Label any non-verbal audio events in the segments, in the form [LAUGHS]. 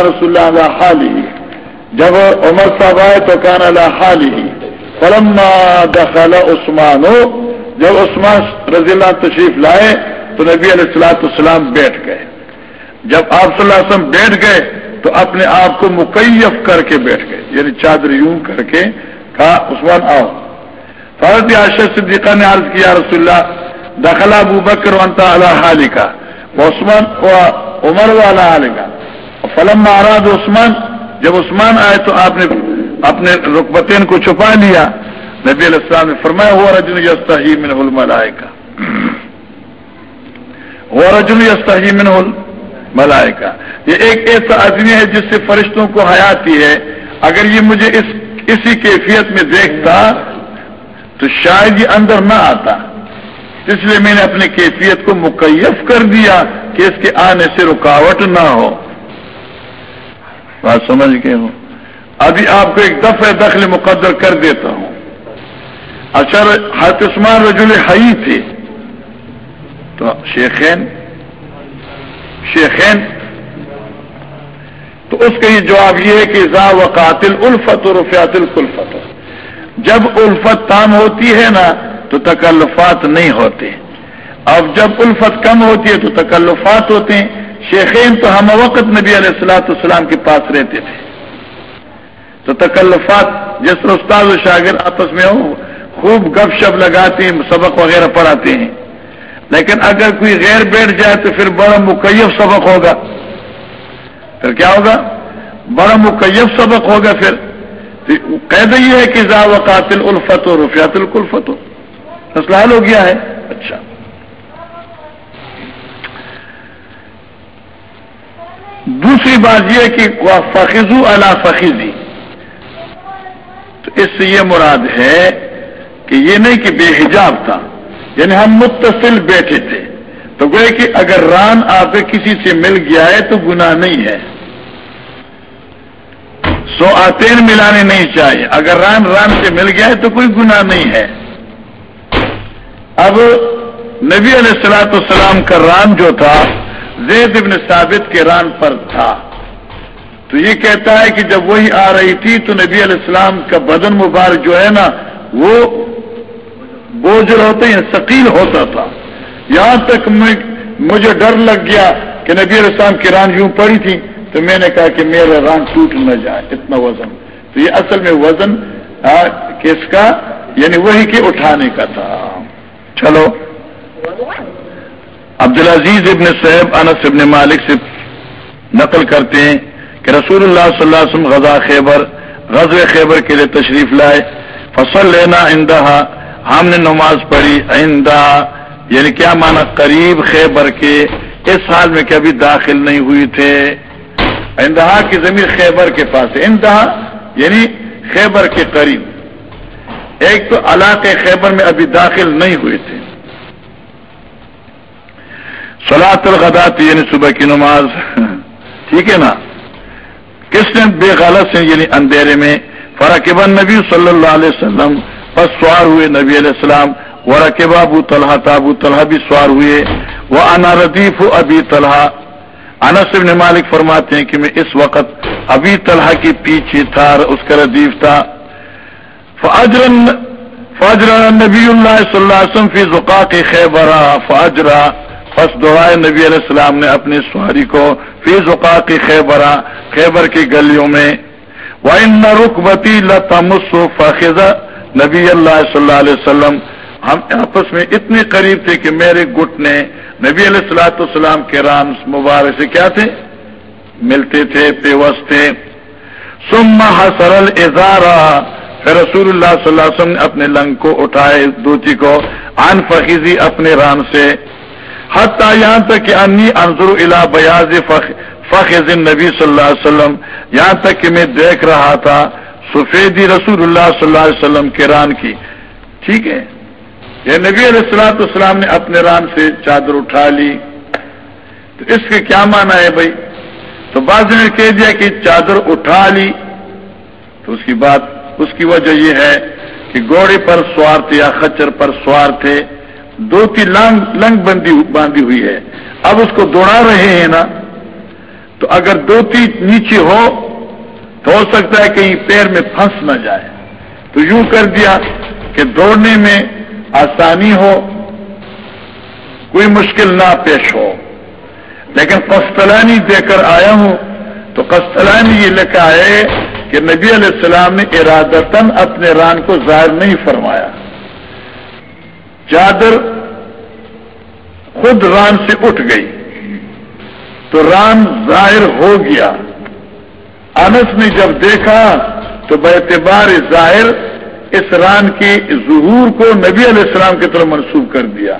رسول اللہ حالی جب عمر صاحب آئے تو کان اللہ حالی فلما دخل عثمان ہو جب عثمان رضی اللہ تشریف لائے، تو نبی علیہ السلاۃ السلام بیٹھ گئے۔ جب آپ صلی اللہ علیہ وسلم بیٹھ گئے، تو اپنے آپ کو مکیف کر کے بیٹھ گئے یعنی چادر یوں کر کے کہا، عثمان، آؤ. فرض عاشر صدیقہ نے عرض کیا رسول اللہ دخلا ابو بکر انتا اللہ کا عثمان عمر والا کا فلم اراد عثمان، جب عثمان آئے تو آپ نے اپنے رقبتین کو چھپا لیا۔ نبی علیہ السلام نے فرمایا ہوا رجن یستا ہی من ملائے کا ہوا رجن یستا ہی من ملائے کا یہ ایک ایسا آدمی ہے جس سے فرشتوں کو حیاتی ہے۔ اگر یہ مجھے اس، اسی کیفیت میں دیکھتا، تو شاید یہ اندر نہ آتا۔ اس لیے میں نے اپنی کیفیت کو مکیف کر دیا کہ اس کے آنے سے رکاوٹ نہ ہو۔ بات سمجھ گئے ہوں۔ ابھی آپ کو ایک دفعہ دخل مقدر کر دیتا ہوں۔ اچھا حضرت عثمان رجول حئی تھے۔ تو شیخین شیخین، تو اس کا یہ جواب یہ ہے کہ زا و قاتل الفت اور رفیات الفت جب الفت تام ہوتی ہے نا، تو تکلفات نہیں ہوتے۔ اب جب الفت کم ہوتی ہے، تو تکلفات ہوتے ہیں۔ شیخین تو ہم وقت نبی علیہ السلاۃ السلام کے پاس رہتے تھے۔ تو تکلفات جس طرح استاد و شاگرد آپس میں ہو خوب گپ شپ لگاتے ہیں، سبق وغیرہ پڑھاتے ہیں۔ لیکن اگر کوئی غیر بیٹھ جائے تو پھر بڑا مکیف سبق ہوگا۔ پھر کیا ہوگا؟ بڑا مکیف سبق ہوگا پھر۔ قید یہ ہے کہ زا وقاتل الفت و رفیات القلفت ہو مسئلہ حل ہو گیا ہے۔ اچھا۔ دوسری بات یہ کہ فخو اللہ فخیزی تو اس سے یہ مراد ہے کہ یہ نہیں کہ بے حجاب تھا یعنی ہم متصل بیٹھے تھے۔ تو گوئے کہ اگر ران آپ کسی سے مل گیا ہے تو گناہ نہیں ہے۔ سو آتین ملانے نہیں چاہیے۔ اگر ران ران سے مل گیا ہے تو کوئی گناہ نہیں ہے۔ اب نبی علیہ السلاۃ السلام کا ران جو تھا زید ابن ثابت کے ران پر تھا۔ تو یہ کہتا ہے کہ جب وہی آ رہی تھی تو نبی علیہ السلام کا بدن مبارک جو ہے نا، وہ بوجھ ہوتے ہیں، ثقیل ہوتا تھا۔ یہاں تک مجھے ڈر لگ گیا کہ نبی علیہ السلام کی ران یوں پڑی تھی تو میں نے کہا کہ میرا ران ٹوٹ نہ جائے، اتنا وزن۔ تو یہ اصل میں وزن کس کا؟ یعنی وہی کے اٹھانے کا تھا۔ چلو۔ عبدالعزیز ابن صحب انس ابن مالک سے نقل کرتے ہیں کہ رسول اللہ صلی اللہ علیہ وسلم غزہ خیبر غز خیبر کے لیے تشریف لائے۔ فصل لینا اندہا ہم نے نماز پڑھی آئندہ یعنی کیا مانا قریب خیبر کے؟ اس حال میں کبھی داخل نہیں ہوئی تھے۔ اندہا کی زمین خیبر کے پاس ہے۔ یعنی خیبر کے قریب۔ ایک تو علاقے خیبر میں ابھی داخل نہیں ہوئے تھے۔ سلاط الغدات یعنی صبح کی نماز۔ [LAUGHS] ٹھیک ہے نا؟ کس نے بے غلط سے یعنی اندھیرے میں فرقبا نبی صلی اللہ علیہ وسلم بس سوار ہوئے نبی علیہ السلام و رقبہ ابو طلحہ ابو طلحہ بھی سوار ہوئے وہ انا ردیف ابھی طلحہ۔ انس ابن مالک فرماتے ہیں کہ میں اس وقت ابھی طلحہ کے پیچھے تھا، اس کا ردیف تھا۔ فاجر فاجر نبی اللہ صلی اللہ علیہ وسلم فی زقاق خیبرہ، فاجرہ۔ پس دعائے نبی علیہ السلام نے اپنی سواری کو فی زقا کی خیبرا خیبر کی گلیوں میں رکبتی لتمس فخذ۔ نبی اللہ صلی اللہ علیہ وسلم، ہم آپس میں اتنے قریب تھے کہ میرے گٹ نے نبی علیہ السلاۃ السلام کے رام مبارک سے کیا تھے؟ ملتے تھے پیوس تھے۔ سما حسرل ازارا پھر رسول اللہ صلی اللہ علیہ وسلم نے اپنے لنگ کو اٹھائے، دوتی کو ان فخیزی اپنے ران سے۔ حتیٰ یہاں تک کہ انی انضر الا بیاض فخذ نبی صلی اللہ علیہ وسلم، یہاں تک کہ میں دیکھ رہا تھا سفیدی رسول اللہ صلی اللہ علیہ وسلم کے ران کی۔ ٹھیک ہے؟ یہ نبی علیہ السلاۃ السلام نے اپنے ران سے چادر اٹھا لی۔ تو اس کے کیا مانا ہے بھائی؟ تو بعض نے کہہ دیا کہ چادر اٹھا لی۔ تو اس کی بات اس کی وجہ یہ ہے کہ گوڑے پر سوار تھے یا خچر پر سوار تھے۔ دو کی لنگ لنگ بندی باندھی ہوئی ہے۔ اب اس کو دوڑا رہے ہیں نا، تو اگر دو تین نیچے ہو، تو ہو سکتا ہے کہیں پیر میں پھنس نہ جائے۔ تو یوں کر دیا کہ دوڑنے میں آسانی ہو، کوئی مشکل نہ پیش ہو۔ لیکن قسطلانی دے کر آیا ہوں، تو قسطلانی یہ لکھا ہے کہ نبی علیہ السلام نے ارادتاً اپنے ران کو ظاہر نہیں فرمایا۔ چادر خود ران سے اٹھ گئی۔ تو ران ظاہر ہو گیا۔ انس نے جب دیکھا تو بے اعتبار ظاہر اس ران کی ظہور کو نبی علیہ السلام کی طرف منسوخ کر دیا۔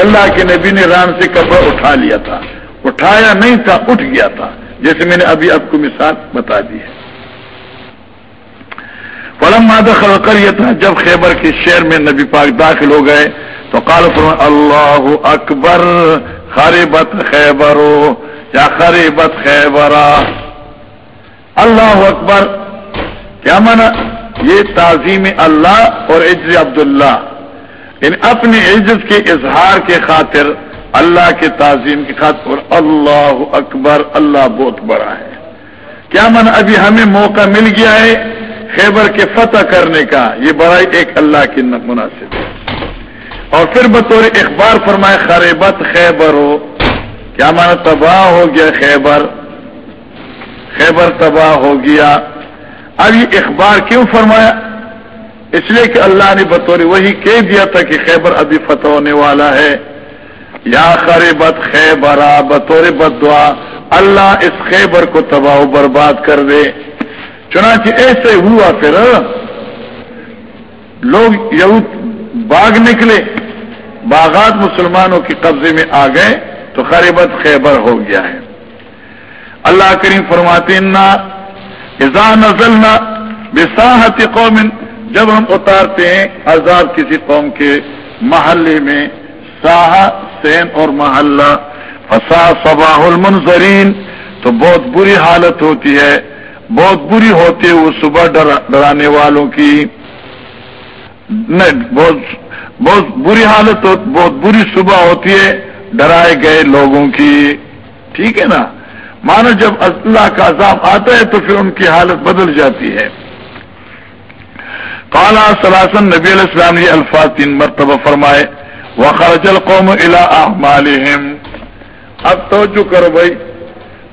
اللہ کے نبی نے ران سے کپڑا اٹھا لیا تھا۔ اٹھایا نہیں تھا، اٹھ گیا تھا۔ جیسے میں نے ابھی آپ کو مثال بتا دی ہے۔ فلم مادہ خبر کر یہ تھا جب خیبر کے شہر میں نبی پاک داخل ہو گئے تو کال فرما اللہ اکبر خریبت خیبر یا خریبت خیبرا۔ اللہ اکبر، کیا مانا؟ یہ تعظیم اللہ اور عز عبداللہ۔ یعنی اپنی عزت کے اظہار کے خاطر اللہ کے تعظیم کی خاطر اور اللہ اکبر، اللہ بہت بڑا ہے۔ کیا من ابھی ہمیں موقع مل گیا ہے خیبر کے فتح کرنے کا۔ یہ بڑائی ایک اللہ کی مناسب ہے۔ اور پھر بطور اخبار فرمائے، خریبت خیبر ہو۔ کیا مانا تباہ ہو گیا خیبر؟ خیبر تباہ ہو گیا۔ اب یہ اخبار کیوں فرمایا؟ اس لیے کہ اللہ نے بطور وہی کہہ دیا تھا کہ خیبر ابھی فتح ہونے والا ہے۔ یا خریبت خیبرا بطور بد دعا اللہ اس خیبر کو تباہ و برباد کر دے۔ چنانچہ ایسے ہوا پھر، لوگ یہود باغ نکلے۔ باغات مسلمانوں کی قبضے میں آ گئے تو خریبت خیبر ہو گیا ہے۔ اللہ کریم فرماتے نا نزلنا بساحت قوم جب ہم اتارتے ہیں عذاب کسی قوم کے محلے میں ساہ سین اور محلہ۔ فسا صباح المنظرین تو بہت بری حالت ہوتی ہے۔ بہت بری ہوتی ہے وہ صبح ڈرانے والوں کی۔ نہیں بہت بہت بری حالت بہت بری صبح ہوتی ہے، ڈرائے گئے لوگوں کی۔ ٹھیک ہے نا؟ مانو جب اللہ کا عذاب آتا ہے تو پھر ان کی حالت بدل جاتی ہے۔ کالا سلاسن نبی علیہ السلام نے الفاظ تین مرتبہ فرمائے وہ خرچل قوم الا اب توجہ کرو بھائی،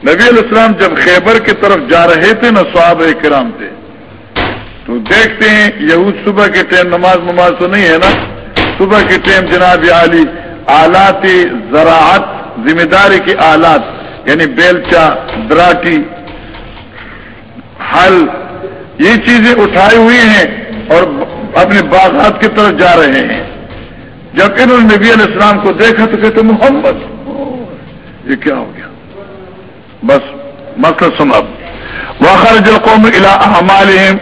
نبی علیہ السلام جب خیبر کی طرف جا رہے تھے نا صحاب کرام تھے۔ تو دیکھتے ہیں، یہود صبح کے ٹائم نماز نماز تو نہیں ہے نا؟ صبح کے ٹائم جناب علی آلات زراعت ذمہ داری کے آلات یعنی بیلچا، دراٹی، حل، یہ چیزیں اٹھائی ہوئی ہیں اور اپنے باغات کی طرف جا رہے ہیں۔ جب انہوں نے نبی علیہ السلام کو دیکھا تو کہتے محمد، یہ کیا ہو گیا؟ بس مقصد سنا وخرج القوم الى اعمالهم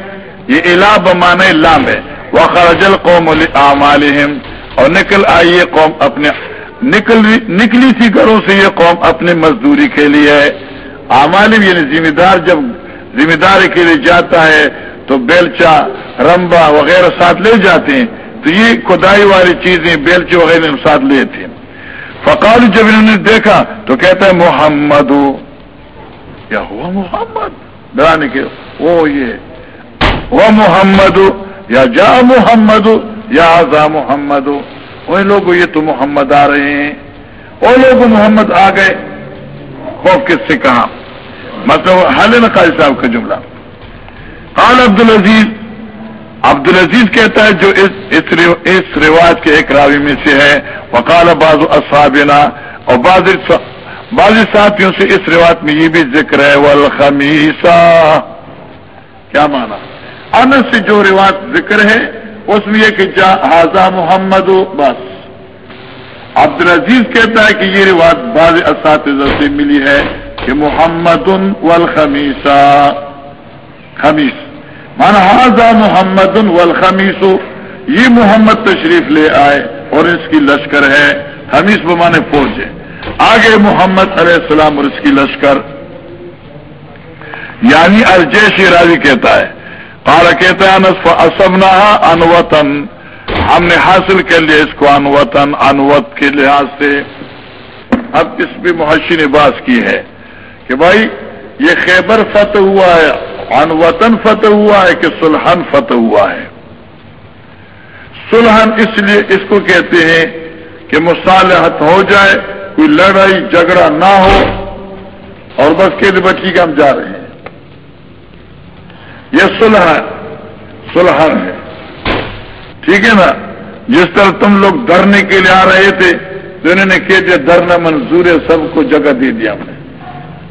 یہ الا بمانے لام ہے۔ وخرج القوم لاعمالهم اور نکل آئیے قوم اپنے، نکل نکلی تھی گھروں سے یہ قوم اپنی مزدوری کے لیے۔ اعمال یعنی ذمہ دار جب ذمہ داری کے لیے جاتا ہے تو بیلچا، رمبا وغیرہ ساتھ لے جاتے ہیں۔ تو یہ کھدائی والی چیزیں بیلچے وغیرہ ساتھ لیے تھے فقال جب انہوں نے دیکھا تو کہتا ہے محمد کیا ہوا محمد؟ ڈرانے کے، وہ یہ۔ وہ محمد یا جا محمد، یا آزا محمد وہی لوگ یہ تو محمد آ رہے ہیں۔ وہ لوگ محمد آ گئے۔ خوف کس سے کہا مطلب حل نقاض صاحب کا جملہ۔ قال عبد العزیز عبد العزیز کہتا ہے جو اس اس رواج کے ایک راوی میں سے ہے۔ وکال باز اصابنا اور بعض بعض ساتھیوں سے اس روایت میں یہ بھی ذکر ہے والخمیسا کیا مانا ان سے جو روایت ذکر ہے، اس میں یہ کہ حاضہ محمد بس۔ عبد العزیز کہتا ہے کہ یہ روایت بعض اساتذہ سے ملی ہے کہ محمد والخمیسا خمیس۔ مانا حاضہ محمد والخمیس۔ یہ محمد تشریف لے آئے اور اس کی لشکر ہے۔ خمیس بمانے فوج ہے۔ آگے محمد علیہ السلام اور اس کی لشکر۔ یعنی الجیش راضی کہتا ہے۔ کالا کہتا ہے اسمنا انوتن ہم نے حاصل کر لیا اس کو انوتن انوت کے لحاظ سے۔ اب اس بھی محشی نے باز کی ہے کہ بھائی، یہ خیبر فتح ہوا ہے ان وطن فتح ہوا ہے کہ سلحن فتح ہوا ہے؟ سلحن اس لیے اس کو کہتے ہیں کہ مصالحت ہو جائے، کوئی لڑائی، جھگڑا نہ ہو اور بس کے بچی کے ہم جا رہے ہیں۔ یہ سلح سلحن ہے۔ ٹھیک ہے نا؟ جس طرح تم لوگ دھرنے کے لیے آ رہے تھے، تو انہوں نے کہتے تھے دھرنا منظور ہے، سب کو جگہ دے دیا ہم نے۔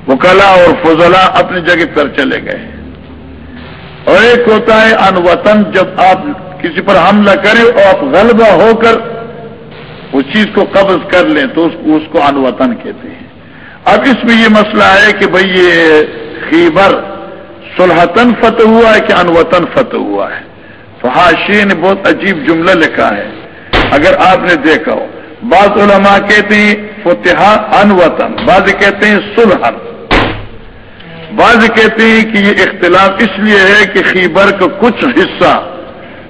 وہ کلا اور فضلہ اپنی جگہ پر چلے گئے۔ اور ایک ہوتا ہے، ان وطن جب آپ کسی پر حملہ کریں اور آپ غلبہ ہو کر اس چیز کو قبض کر لیں، تو اس کو ان وطن کہتے ہیں۔ اب اس میں یہ مسئلہ ہے کہ بھئی یہ خیبر سلحتن فتح ہوا ہے کہ ان وطن فتح ہوا ہے۔ فحاشی نے بہت عجیب جملہ لکھا ہے۔ اگر آپ نے دیکھا ہو، بعض علماء کہتے ہیں فتح ان وطن بعض کہتے ہیں سلحن بعض کہتے ہیں کہ یہ اختلاف اس لیے ہے کہ خیبر کا کچھ حصہ،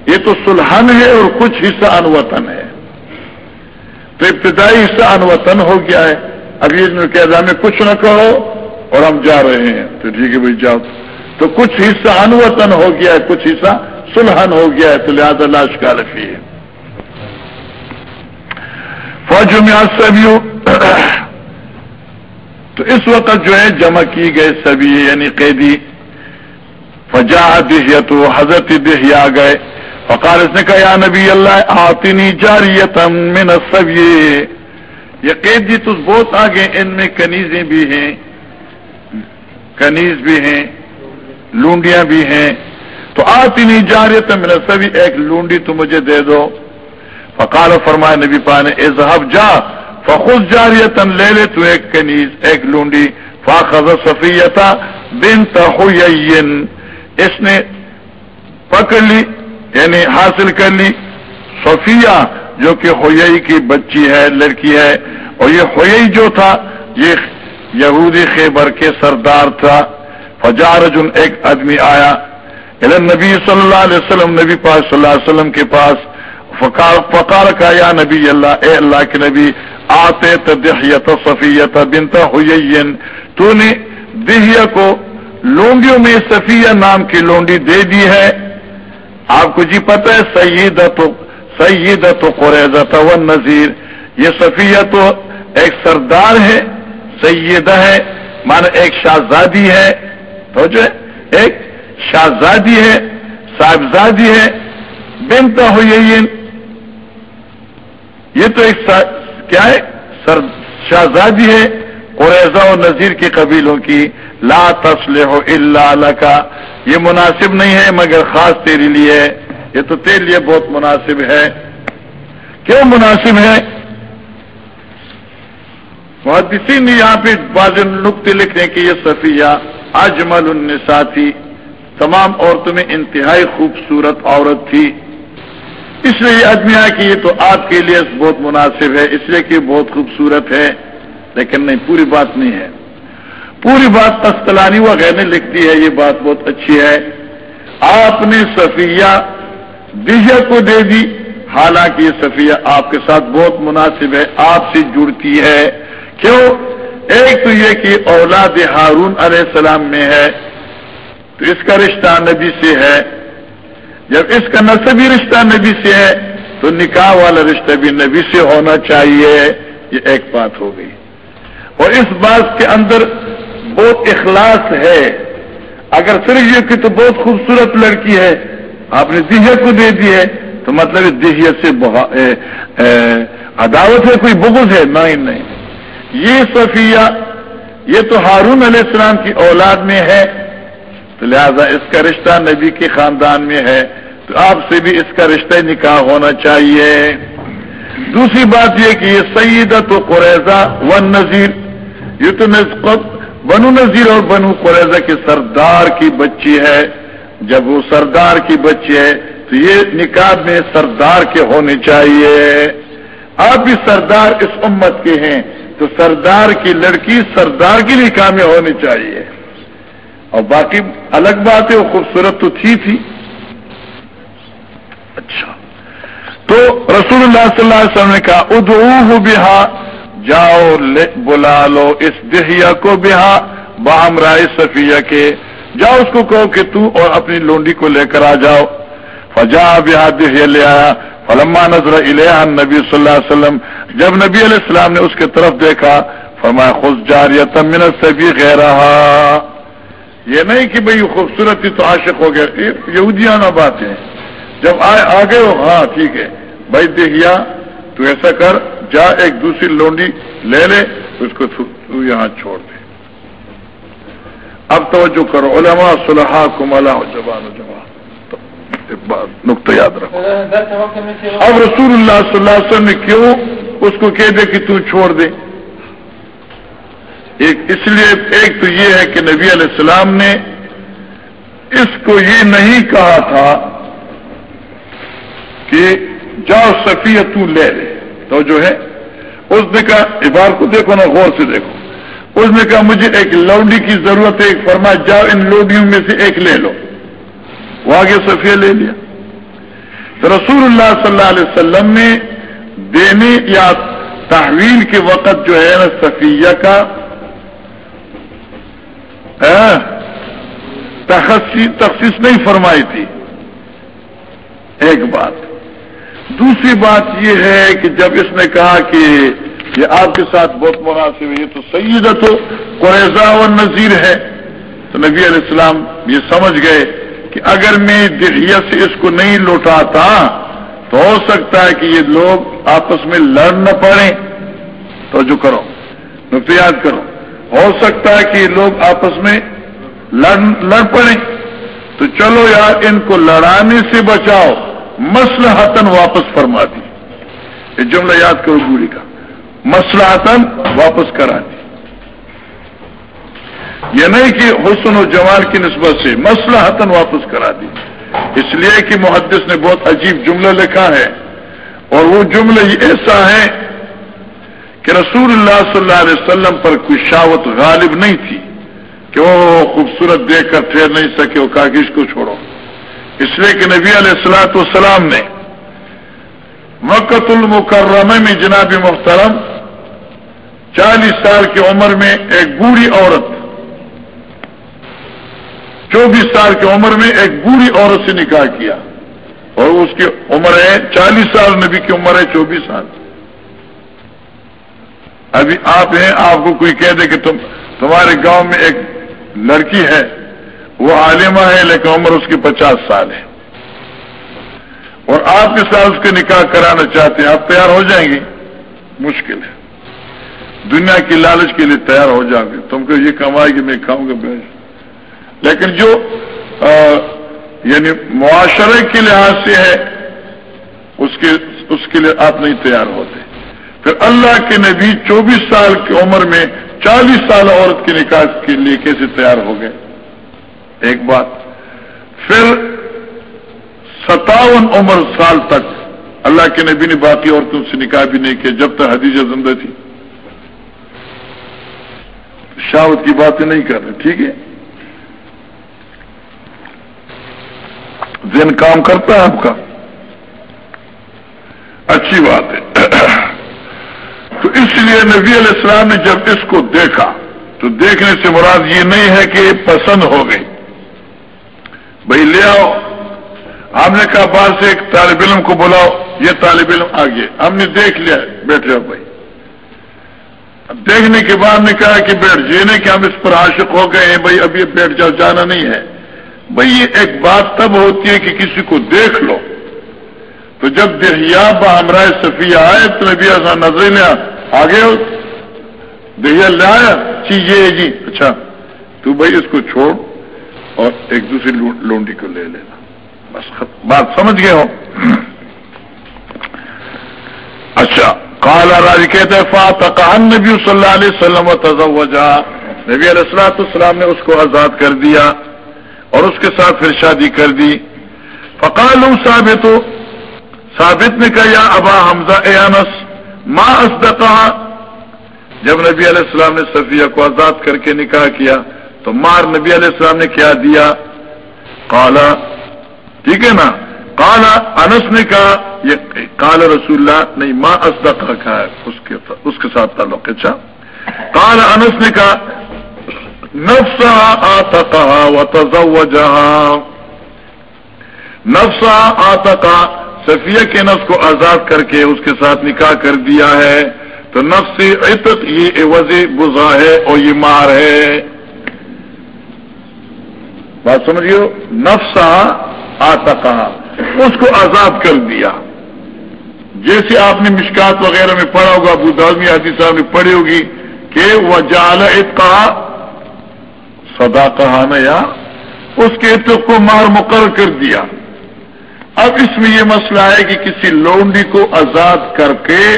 یہ تو سلحن ہے اور کچھ حصہ انوطن ہے۔ تو ابتدائی حصہ انوطن ہو گیا ہے۔ اب یہ کہا میں کچھ نہ کہو اور ہم جا رہے ہیں۔ تو ٹھیک ہے بھائی، جاؤ۔ تو کچھ حصہ انوطن ہو گیا ہے، کچھ حصہ سلحن ہو گیا ہے، تو لہٰذا لاش کا رفیع ہے فوج میں آج سبھی تو اس وقت جو ہے جمع کی گئے سبھی یعنی قیدی۔ فجا دہیا تو حضرت دہیا گئے۔ فقال، اس نے کہا، یا نبی اللہ، آتنی جاریتم من سبھی یہ قیدی تو بہت آگے ان میں کنیزیں بھی ہیں۔ کنیز بھی ہیں۔ لونڈیاں بھی ہیں۔ تو آتی نہیں جا رہی تو میرا سبھی ایک لونڈی تو مجھے دے دو۔ فقال فرمائے نبی پانے اظہب جا فخود جاری تن لے لے تو ایک کنیز، ایک لونڈی۔ فاخذ صفیتا بنت حیین۔ اس نے پکڑ لی یعنی حاصل کر لی۔ صفیہ جو کہ ہوئی کی بچی ہے، لڑکی ہے۔ اور یہ ہوئی جو تھا، یہ یہودی خیبر کے سردار تھا۔ فجار جن ایک آدمی آیا نبی صلی اللہ علیہ وسلم، نبی پاک صلی اللہ علیہ وسلم کے پاس فقار کا یا نبی اللہ، اے اللہ کے نبی، آتے تدیت صفیت بنتا ہوئی تو نے دہیا کو لونڈیوں میں صفیہ نام کی لونڈی دے دی ہے۔ آپ کو جی پتہ ہے سعید تو سعید تو قریضہ و نذیر۔ یہ صفیہ تو ایک سردار ہے، سیدہ ہے مانا ایک شہزادی ہے۔ تو جو ایک شہزادی ہے، صاحبزادی ہے، بنتا ہوئی یہ تو ایک کیا ہے؟ سر شہزادی ہے، قریضہ و نذیر کی قبیلوں کی۔ لا تسلح ہو اللہ کا یہ مناسب نہیں ہے، مگر خاص تیرے لیے۔ یہ تو تیرے لیے بہت مناسب ہے۔ کیوں مناسب ہے؟ محدثین نے یہاں پہ بعض نقطے لکھنے کہ یہ صفیہ۔ اجمل النساء تھی۔ تمام عورتوں میں انتہائی خوبصورت عورت تھی۔ اس لیے یہ آدمی آیا کہ یہ تو آپ کے لیے بہت مناسب ہے، اس لیے کہ بہت خوبصورت ہے۔ لیکن نہیں، پوری بات نہیں ہے۔ پوری بات تستلانی وغیرہ نے لکھتی ہے، یہ بات بہت اچھی ہے۔ آپ نے صفیہ دیا کو دے دی، حالانکہ یہ صفیہ آپ کے ساتھ بہت مناسب ہے، آپ سے جڑتی ہے۔ کیوں؟ ایک تو یہ کہ اولاد ہارون علیہ السلام میں ہے، تو اس کا رشتہ نبی سے ہے۔ جب اس کا نصبی رشتہ نبی سے ہے، تو نکاح والا رشتہ بھی نبی سے ہونا چاہیے۔ یہ ایک بات ہو گئی۔ اور اس بات کے اندر بہت اخلاص ہے۔ اگر صرف یہ کہ تو بہت خوبصورت لڑکی ہے، آپ نے دیہ کو دے دی ہے، تو مطلب دیہ سے عداوت ہے، کوئی بغض ہے؟ نہیں نہیں۔ یہ صفیہ، یہ تو ہارون علیہ السلام کی اولاد میں ہے۔ تو لہذا اس کا رشتہ نبی کے خاندان میں ہے۔ تو آپ سے بھی اس کا رشتہ نکاح ہونا چاہیے۔ دوسری بات یہ کہ یہ سیدت و قریضہ ون نذیر یہ تو بنو نذیر اور بنو قریضہ کے سردار کی بچی ہے۔ جب وہ سردار کی بچی ہے، تو یہ نکاح میں سردار کے ہونے چاہیے۔ آپ بھی سردار اس امت کے ہیں۔ تو سردار کی لڑکی سردار کی نکاح میں ہونی چاہیے۔ اور باقی الگ بات ہے، وہ خوبصورت تو تھی تھی۔ اچھا۔ تو رسول اللہ صلی اللہ علیہ وسلم نے کہا ادعو بہا جاؤ بلا لو اس دہیا کو بہا باہم رائے صفیہ کے۔ جاؤ، اس کو کہو کہ تو اور اپنی لونڈی کو لے کر آ جاؤ۔ فجا بحاد لے آیا۔ فلما نظر علیہ نبی صلی اللہ علیہ وسلم، جب نبی علیہ السلام نے اس کی طرف دیکھا، فرمایا خود جاری تمن سے بھی غیر رہا یہ نہیں کہ بھئی خوبصورتی تو عاشق ہو گیا یہودیانہ بات ہے۔ جب آئے، آ گئے ہو ہاں ٹھیک ہے۔ بھائی دیکھیا تو ایسا کر، جا ایک دوسری لونڈی لے لے، اس کو تو یہاں چھوڑ دے۔ اب توجہ کرو، علماء صلحاء کم اللہ جبان جبان نقطہ یاد رکھو۔ اب رسول اللہ صلی اللہ علیہ وسلم نے کیوں اس کو کہہ دے کہ تو چھوڑ دے؟ ایک اس لیے ایک تو یہ ہے کہ نبی علیہ السلام نے اس کو یہ نہیں کہا تھا کہ جاؤ سفیہ تو لے لے۔ تو جو ہے۔ اس نے کہا ابار کو دیکھو نا، غور سے دیکھو۔ اس نے کہا، مجھے ایک لوڈی کی ضرورت ہے، ایک فرما جاؤ ان لوڈیوں میں سے ایک لے لو۔ وہ آگے صفیہ لے لیا۔ تو رسول اللہ صلی اللہ علیہ وسلم نے دینے یا تحویل کے وقت جو ہے نا صفیہ کا تخصیص نہیں فرمائی تھی۔ ایک بات۔ دوسری بات یہ ہے کہ جب اس نے کہا کہ یہ آپ کے ساتھ بہت مناسب ہے، یہ تو سیدت ہو قریضہ و نذیر ہے۔ تو نبی علیہ السلام یہ سمجھ گئے۔ کہ اگر میں دہیا سے اس کو نہیں لوٹاتا تو ہو سکتا ہے کہ یہ لوگ آپس میں لڑ نہ پڑیں۔ تو جو کرو۔ نقطہ یاد کرو۔ ہو سکتا ہے کہ یہ لوگ آپس میں لڑ لڑ پڑیں۔ تو چلو یار، ان کو لڑانے سے بچاؤ۔ مسلحتن واپس فرما دی۔ یہ جملہ یاد کرو گوری کا۔ مسلحتن واپس کرا دی۔ یہ نہیں کہ حسن و جمال کی نسبت سے مسلحتن واپس کرا دی۔ اس لیے کہ محدث نے بہت عجیب جملہ لکھا ہے اور وہ جملہ یہ ایسا ہے کہ رسول اللہ صلی اللہ علیہ وسلم پر کوئی شاوت غالب نہیں تھی کہ وہ خوبصورت دیکھ کر ٹھہر نہیں سکے وہ کاغذ کو چھوڑو۔ اس لیے کہ نبی علیہ السلاۃ والسلام نے مکت المکرمہ میں جناب محترم چالیس سال کی عمر میں ایک بوڑھی عورت چوبیس سال کی عمر میں ایک بوڑھی عورت سے نکاح کیا اور اس کی عمر ہے چالیس سال، نبی کی عمر ہے چوبیس سال۔ ابھی آپ ہیں، آپ کو کوئی کہہ دے کہ تم، تمہارے گاؤں میں ایک لڑکی ہے، وہ عالمہ ہے، لیکن عمر اس کی پچاس سال ہے۔ اور آپ کے ساتھ اس کے نکاح کرانا چاہتے ہیں، آپ تیار ہو جائیں گے؟ مشکل ہے۔ دنیا کی لالچ کے لیے تیار ہو جاؤ گے۔ تم کو یہ کمائے گی میں کھاؤں گا بیش لیکن جو یعنی معاشرے کے لحاظ سے ہے، اس کے اس کے لیے آپ نہیں تیار ہوتے۔ پھر اللہ کے نبی چوبیس سال کی عمر میں چالیس سال عورت کے نکاح کے لیے کیسے تیار ہو گئے؟ ایک بات۔ پھر ستاون عمر سال تک اللہ کے نبی نے باقی عورتوں سے نکاح بھی نہیں کیا، جب تک حدیجہ زندہ تھی۔ شاوت کی باتیں نہیں کر رہے، ٹھیک ہے؟ دن کام کرتا ہے آپ کا۔ اچھی بات ہے۔ تو اس لیے نبی علیہ السلام نے جب اس کو دیکھا، تو دیکھنے سے مراد یہ نہیں ہے کہ پسند ہو گئی۔ بھائی لے آؤ۔ ہم نے کہا باہر سے ایک طالب علم کو بلاؤ، یہ طالب علم آ ہم نے دیکھ لیا بیٹھ جاؤ بھائی۔ دیکھنے کے بعد نے کہا کہ بیٹھ جینے کہ ہم اس پر عاشق ہو گئے ہیں، بھائی اب یہ بیٹھ جاؤ، جانا نہیں ہے۔ بھائی یہ ایک بات تب ہوتی ہے کہ کسی کو دیکھ لو۔ تو جب دہیا ہمراہ صفیہ آئے، تو نبی آسان نظر لیا آگے ہو۔ دہیا لے آیا چیز یہ جی۔ اچھا تو بھائی اس کو چھوڑ اور ایک دوسری لونڈی کو لے لینا۔ بس بات سمجھ گئے ہو۔ اچھا کالا راج کہتے فاتقان نبی صلی اللہ علیہ وسلم تزوجا نبی علیہ السلاۃ السلام نے اس کو آزاد کر دیا۔ اور اس کے ساتھ پھر شادی کر دی۔ فقال ثابت ثابت نے کہا، یا ابا حمزہ ایانس ما اسدقا جب نبی علیہ السلام نے صفیہ کو آزاد کر کے نکاح کیا، تو مار نبی علیہ السلام نے کیا دیا؟ کالا ٹھیک ہے نا؟ کالا انس نے کہا، یہ کالا رسول اللہ، نہیں ماں اسدق رکھا ہے اس کے اس کے ساتھ تعلق اچھا؟ کالا انس نے کہا نفسا آتقا و نفسا آتقا صفیہ کے نفس کو آزاد کر کے اس کے ساتھ نکاح کر دیا ہے. تو نفس عتق یہ عوض بزا ہے اور یہ مار ہے. بات سمجھیو نفسا آتقا. اس کو آزاد کر دیا. جیسے آپ نے مشکات وغیرہ میں پڑھا ہوگا، ابو دالمی حدیث صاحب نے پڑھی ہوگی کہ وہ جال اتقا سدا کہانا یا اس کے عتق کو مار مقرر کر دیا۔ اب اس میں یہ مسئلہ ہے کہ کسی لونڈی کو آزاد کر کے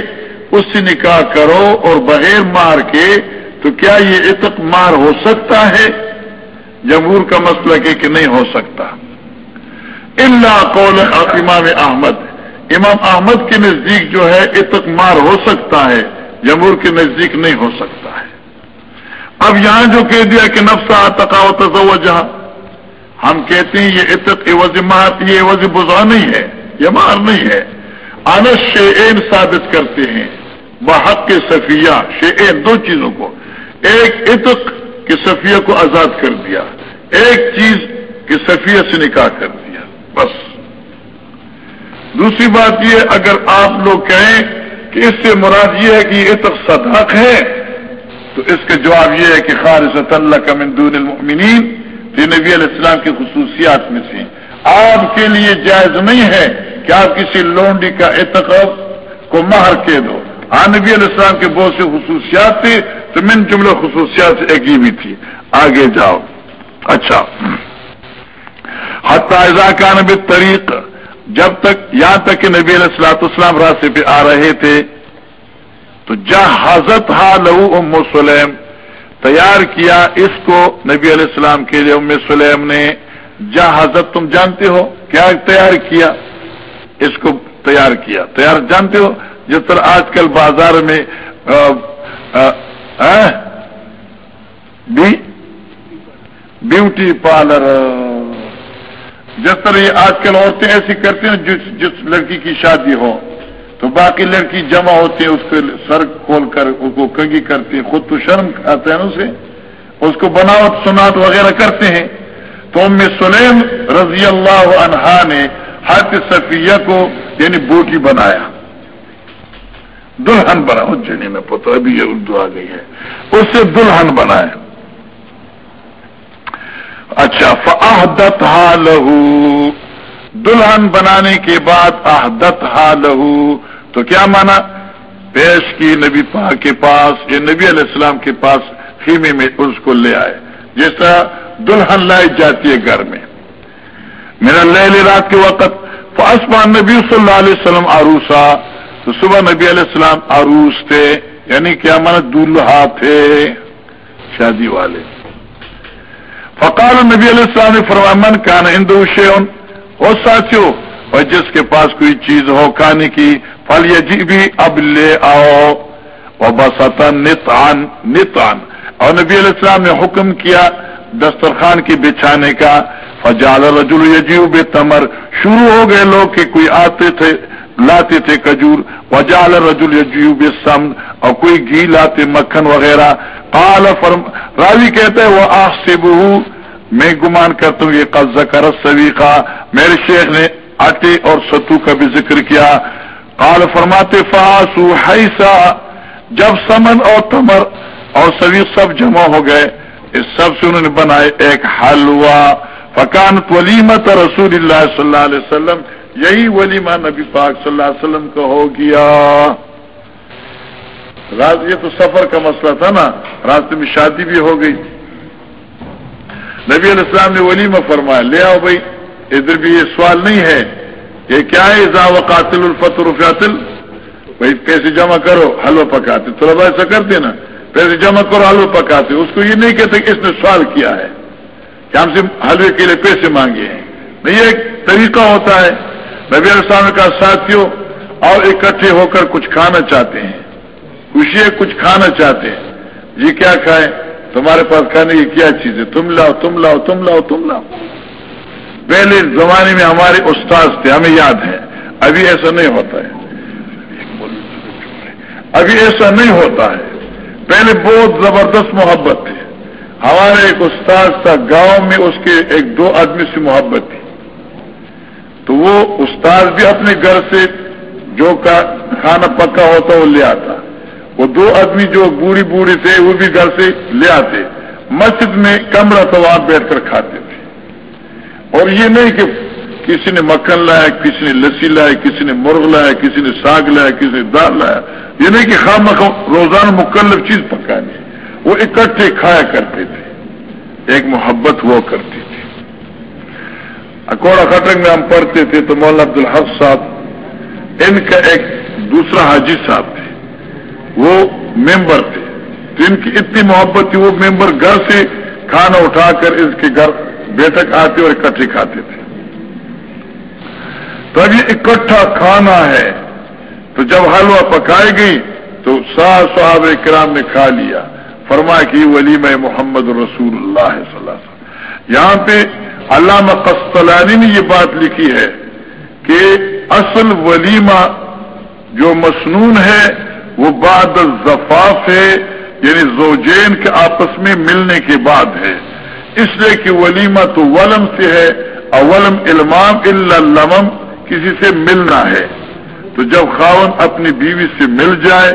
اس سے نکاح کرو اور بغیر مار کے تو کیا یہ عتق مار ہو سکتا ہے؟ جمہور کا مسئلہ کہ کہ نہیں ہو سکتا۔ اللہ قول امام احمد۔ امام احمد کے نزدیک جو ہے عتق مار ہو سکتا ہے، جمہور کے نزدیک نہیں ہو سکتا۔ اب یہاں جو کہہ دیا کہ نفسا تقاوت جہاں ہم کہتے ہیں یہ عتق عوض مار یہ عوض بزا نہیں ہے، یہ مار نہیں ہے۔ آنس شعین ثابت کرتے ہیں بحق کے صفیہ شعین دو چیزوں کو۔ ایک عتق کے صفیہ کو آزاد کر دیا، ایک چیز کہ صفیہ سے نکاح کر دیا، بس۔ دوسری بات یہ، اگر آپ لوگ کہیں کہ اس سے مراد یہ ہے کہ یہ عطق صداق ہے تو اس کا جواب یہ ہے کہ خارج اللہ کا مندون المؤمنین یہ نبی علیہ السلام کی خصوصیات میں سے۔ آپ کے لیے جائز نہیں ہے کہ آپ کسی لونڈی کا اعتقاب کو مہر کے دو۔ ہاں نبی علیہ السلام کے بہت سے خصوصیات تھے، تو من جملہ خصوصیات سے ایک ہی بھی تھی۔ آگے جاؤ۔ اچھا۔ حتائزہ کا نبی طریق جب تک یہاں تک کہ نبی علیہ السلاط اسلام راستے پہ آ رہے تھے تو جا حضرت ہا لہو ام سلیم، تیار کیا اس کو نبی علیہ السلام کے لیے ام سلیم نے۔ جا تم جانتے ہو کیا تیار کیا؟ اس کو تیار کیا۔ تیار جانتے ہو؟ جس طرح آج کل بازار میں بیوٹی پارلر جس طرح یہ آج کل عورتیں ایسی کرتی ہیں جس جس لڑکی کی شادی ہو۔ تو باقی لڑکی جمع ہوتی ہے اس کو سر کھول کر اس کو کنگی کرتی ہے خود تو شرم آتے ہیں اسے۔ اس کو بناوٹ سناٹ وغیرہ کرتے ہیں۔ تو ام سلیم رضی اللہ عنہا نے ہاتھ صفیہ کو یعنی بوٹی بنایا۔ دلہن بنا جنی میں پتہ، ابھی یہ اردو آ گئی ہے۔ اس سے دلہن بنایا۔ اچھا فحدت لہو۔ دلہن بنانے کے بعد احدت ہا لہو تو کیا مانا؟ پیش کی نبی پا کے پاس یہ نبی علیہ السلام کے پاس خیمے میں اس کو لے آئے، جس طرح دلہن لائی جاتی ہے گھر میں۔ میرا لے رات کے وقت فاسمان نبی صلی اللہ علیہ وسلم عروسا تو صبح نبی علیہ السلام عروس تھے یعنی کیا مانا؟ دلہا تھے، شادی والے۔ فقال نبی علیہ السلام نے فرمامن کان ہندو شیون ہو ساتھیوں، اور جس کے پاس کوئی چیز ہو کھانے کی، پھل یہ جی بھی، اب لے آؤ۔ اور بس نت آن نت آن اور نبی علیہ السلام نے حکم کیا دسترخوان کی بچھانے کا۔ فجال رجول یجیو بے تمر شروع ہو گئے لوگ کہ کوئی آتے تھے، لاتے تھے کجور وجال رجول یجیو بے سم اور کوئی گھی، لاتے مکھن وغیرہ۔ قال فرم، راوی کہتے وہ آخ سے میں گمان کرتا ہوں یہ قبضہ کر سویقہ میرے شیخ نے آٹے اور ستو کا بھی ذکر کیا۔ قال فرماتے فاسو حیسا جب سمن اور تمر اور سویق سب جمع ہو گئے، اس سب سے انہوں نے بنائے ایک حلوا فکانت ولیمت رسول اللہ صلی اللہ علیہ وسلم، یہی ولیمہ نبی پاک صلی اللہ علیہ وسلم کا ہو گیا۔ یہ تو سفر کا مسئلہ تھا نا راستے میں شادی بھی ہو گئی۔ نبی علیہ السلام نے ولیمہ فرمایا، لے آؤ بھائی، ادھر بھی یہ سوال نہیں ہے یہ کیا ہے ازا و قاتل الفتر فاتل بھائی، پیسے جمع کرو حلوہ پکاتے، تھوڑا ایسا کرتے نا پیسے جمع کرو حلوہ پکاتے، اس کو یہ نہیں کہتے کہ اس نے سوال کیا ہے کہ ہم سے حلوے کے لیے پیسے مانگے ہیں۔ نہیں یہ ایک طریقہ ہوتا ہے۔ نبی علیہ السلام کا ساتھیوں اور اکٹھے ہو کر کچھ کھانا چاہتے ہیں۔ خوشی ہے، کچھ کھانا چاہتے ہیں۔ جی کیا کھائیں تمہارے پاس کھانے کی کیا چیز ہے؟ تم لاؤ تم لاؤ تم لاؤ تم لاؤ۔ پہلے زمانے میں ہمارے استاذ تھے، ہمیں یاد ہے۔ ابھی ایسا نہیں ہوتا ہے۔ ابھی ایسا نہیں ہوتا ہے۔ پہلے بہت زبردست محبت تھی۔ ہمارے ایک استاد تھا، گاؤں میں اس کے ایک دو آدمی سے محبت تھی۔ تو وہ استاد بھی اپنے گھر سے جو کھانا پکا ہوتا وہ لے آتا۔ وہ دو آدمی جو بوڑھی بوڑھی تھے، وہ بھی گھر سے لے آتے۔ مسجد میں کمرہ تو بیٹھ کر کھاتے تھے۔ اور یہ نہیں کہ کسی نے مکھن لایا، کسی نے لسی لایا کسی نے مرغ لایا، کسی نے ساگ لایا، کسی نے دال لایا۔ یہ نہیں کہ خام روزانہ مکلف چیز پکانی وہ اکٹھے کھایا کرتے تھے۔ ایک محبت ہوا کرتی تھی۔ اکوڑا خطرنگ میں ہم پڑھتے تھے تو مولانا عبد الحق صاحب، ان کا ایک دوسرا حاجی صاحب تھے۔ وہ ممبر تھے۔ جن کی اتنی محبت تھی، وہ ممبر گھر سے کھانا اٹھا کر اس کے گھر بیٹھک آتے اور اکٹھے کھاتے تھے۔ تو اب یہ اکٹھا کھانا ہے۔ تو جب حلوہ پکائی گئی، تو سات صحاب کرام نے کھا لیا۔ فرما کی ولیم محمد رسول اللہ صلی اللہ علیہ وسلم۔ یہاں پہ علامہ قسطلانی نے یہ بات لکھی ہے کہ اصل ولیمہ جو مسنون ہے وہ بعد الزفاف ہے یعنی زوجین کے آپس میں ملنے کے بعد ہے۔ اس لیے کہ ولیمہ تو ولم سے ہے، اولم علمام علم کسی سے ملنا ہے۔ تو جب خاون اپنی بیوی سے مل جائے،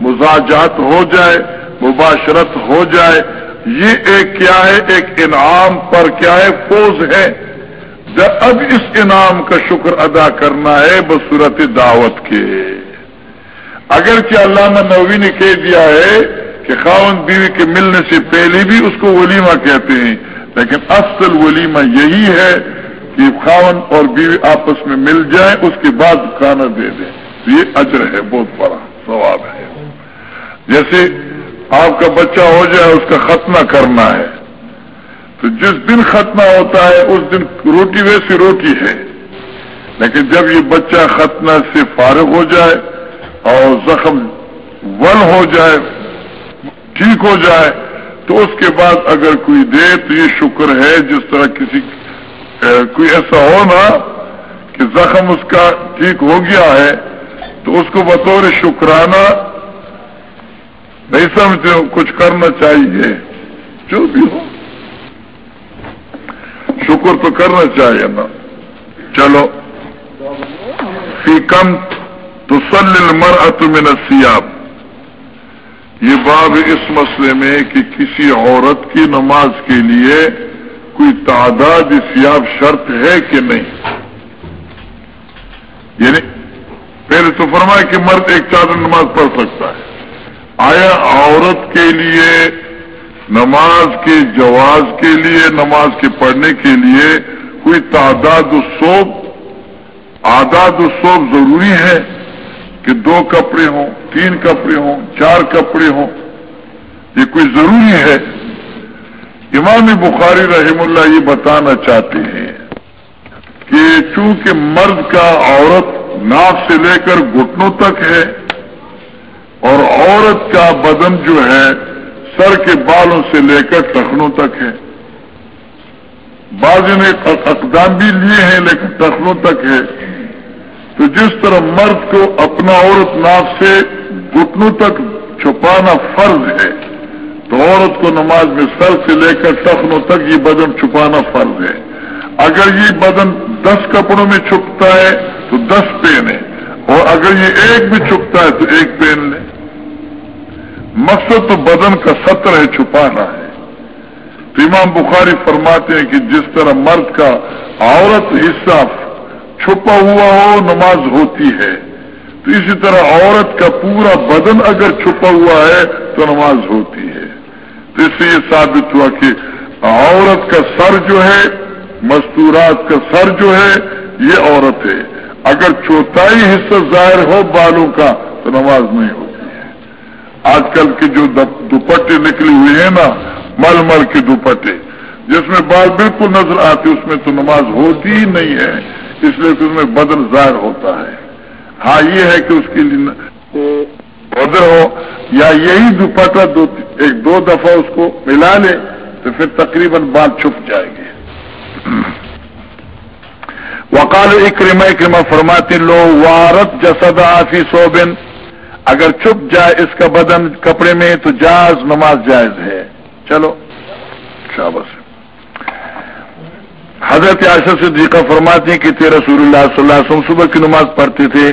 مزاجات ہو جائے، مباشرت ہو جائے، یہ ایک کیا ہے، ایک انعام پر کیا ہے فوج ہے۔ اب اس انعام کا شکر ادا کرنا ہے بصورت دعوت کے۔ اگرچہ علامہ نوی نے کہہ دیا ہے کہ خاون بیوی کے ملنے سے پہلے بھی اس کو ولیمہ کہتے ہیں، لیکن اصل ولیمہ یہی ہے کہ خاون اور بیوی آپس میں مل جائیں، اس کے بعد کھانا دے دیں۔ تو یہ اجر ہے، بہت بڑا ثواب ہے۔ جیسے آپ کا بچہ ہو جائے، اس کا ختنہ کرنا ہے۔ تو جس دن ختنہ ہوتا ہے، اس دن روٹی ویسی روٹی ہے۔ لیکن جب یہ بچہ ختنہ سے فارغ ہو جائے اور زخم ول ہو جائے، ٹھیک ہو جائے، تو اس کے بعد اگر کوئی دے تو یہ شکر ہے جس طرح کسی کوئی ایسا ہو نا کہ زخم اس کا ٹھیک ہو گیا ہے، تو اس کو بطور شکرانہ نہیں سمجھتے کچھ کرنا چاہیے، جو بھی ہو۔ شکر تو کرنا چاہیے نا۔ چلو۔ فی کم تو سل مر من السیاب یہ باب اس مسئلے میں کہ کسی عورت کی نماز کے لیے کوئی تعداد سیاب شرط ہے کہ نہیں؟ یعنی پہلے تو فرمایا کہ مرد ایک چادر نماز پڑھ سکتا ہے۔ آیا عورت کے لیے نماز کے جواز کے لیے، نماز کے پڑھنے کے لیے کوئی تعداد و سوب آداد و سوب ضروری ہے؟ کہ دو کپڑے ہوں، تین کپڑے ہوں، چار کپڑے ہوں۔ یہ کوئی ضروری ہے؟ امام بخاری رحم اللہ یہ بتانا چاہتے ہیں کہ چونکہ مرد کا عورت ناف سے لے کر گھٹنوں تک ہے اور عورت کا بدن جو ہے سر کے بالوں سے لے کر ٹخنوں تک ہے، بعض نے اقدام بھی لیے ہیں لیکن ٹخنوں تک ہے۔ تو جس طرح مرد کو اپنا عورت ناف سے گھٹنوں تک چھپانا فرض ہے، تو عورت کو نماز میں سر سے لے کر ٹخنوں تک یہ بدن چھپانا فرض ہے۔ اگر یہ بدن دس کپڑوں میں چھپتا ہے تو دس پہنے اور اگر یہ ایک بھی چھپتا ہے تو ایک پہن لے مقصد تو بدن کا سطر ہے چھپانا ہے۔ تو امام بخاری فرماتے ہیں کہ جس طرح مرد کا عورت حصہ چھپا ہوا ہو، نماز ہوتی ہے۔ تو اسی طرح عورت کا پورا بدن اگر چھپا ہوا ہے، تو نماز ہوتی ہے۔ تو اس سے یہ ثابت ہوا کہ عورت کا سر جو ہے، مستورات کا سر جو ہے، یہ عورت ہے۔ اگر چوتھائی حصہ ظاہر ہو بالوں کا، تو نماز نہیں ہوتی ہے۔ آج کل کے جو دوپٹے نکلی ہوئے ہیں نا، مل مل کے دوپٹے، جس میں بال بالکل نظر آتے، اس میں تو نماز ہوتی ہی نہیں ہے۔ اس لیے کہ اس میں بدن ظاہر ہوتا ہے۔ ہاں یہ ہے کہ اس کے لیے بدر ہو یا یہی دوپٹہ دو ایک دو دفعہ اس کو ملا لے تو پھر تقریباً بات چھپ جائے گی۔ وکال اکرما اکرما فرماتے لو وارت جسد آفی سوبن اگر چھپ جائے اس کا بدن کپڑے میں تو جاز نماز جائز ہے۔ چلو شابس حضرت عائشہ صدیقہ فرماتے ہیں کہ تیرے رسول اللہ صلی اللہ علیہ وسلم صبح کی نماز پڑھتے تھے۔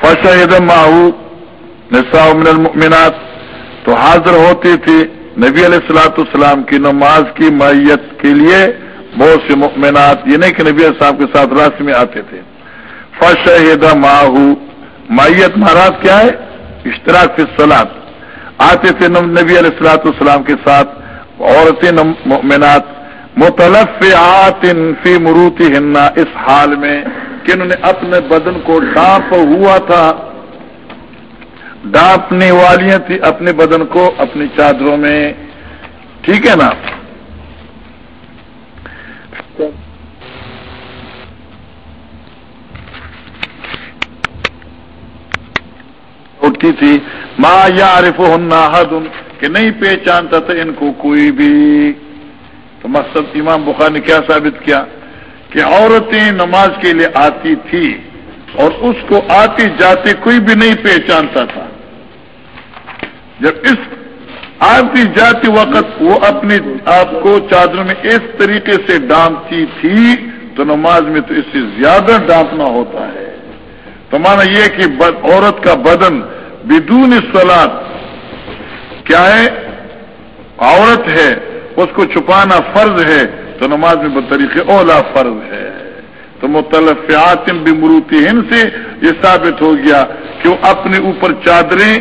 فشہد ماہو نساء من المؤمنات۔ تو حاضر ہوتے تھے نبی علیہ السلاۃ السلام کی نماز کی میت کے لیے بہت سے مؤمنات یہ نہیں کہ نبی علیہ السلام کے ساتھ راستے میں آتے تھے۔ فشہد ماہو میت مہاراج کیا ہے؟ اشتراک فی سلاد آتے تھے نبی علیہ السلاۃ السلام کے ساتھ، عورتیں مؤمنات۔ متلف فی مروتی ہننا اس حال میں کہ انہوں نے اپنے بدن کو ڈانپ ہوا تھا۔ ڈانپنے والیاں تھی اپنے بدن کو، اپنی چادروں میں۔ ٹھیک ہے نا؟ اٹھتی تھی۔ ماں یا عارف ہننا حد کہ نہیں پہچانتا تھا ان کو کوئی بھی۔ تو مقصد امام بخار نے کیا ثابت کیا کہ عورتیں نماز کے لیے آتی تھی اور اس کو آتی جاتی کوئی بھی نہیں پہچانتا تھا۔ جب اس آتی جاتی وقت وہ اپنے آپ کو چادر میں اس طریقے سے ڈانپتی تھی تو نماز میں تو اس سے زیادہ ڈانپنا ہوتا ہے۔ تو مانا یہ کہ عورت کا بدن بدون سلاد کیا ہے؟ عورت ہے۔ اس کو چھپانا فرض ہے تو نماز میں بطریق اولا فرض ہے۔ تو متلفیات بھی مروتی ہند سے یہ ثابت ہو گیا کہ وہ اپنے اوپر چادریں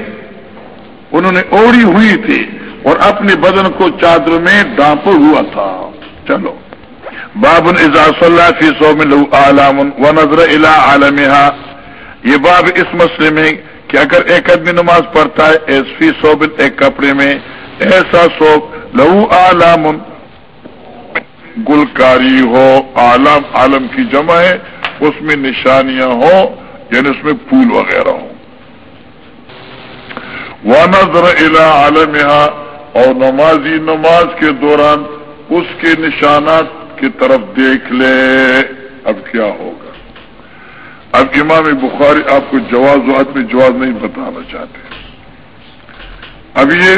انہوں نے اوڑی ہوئی تھی اور اپنے بدن کو چادر میں ڈانپ ہوا تھا۔ چلو۔ باب اجاز اللہ فی سو میں لو عالم و نظر الا عالم یہ باب اس مسئلے میں کہ اگر ایک آدمی نماز پڑھتا ہے، ایس فی صوبن ایک کپڑے میں، ایسا سوب لہو عالم گلکاری ہو عالم عالم کی جمع ہے، اس میں نشانیاں ہوں یعنی اس میں پھول وغیرہ ہوں۔ وہ نظر الا عالم اور نمازی نماز کے دوران اس کے نشانات کی طرف دیکھ لے۔ اب کیا ہوگا؟ اب امام بخاری آپ کو جواز و عدم جواز نہیں بتانا چاہتے۔ اب یہ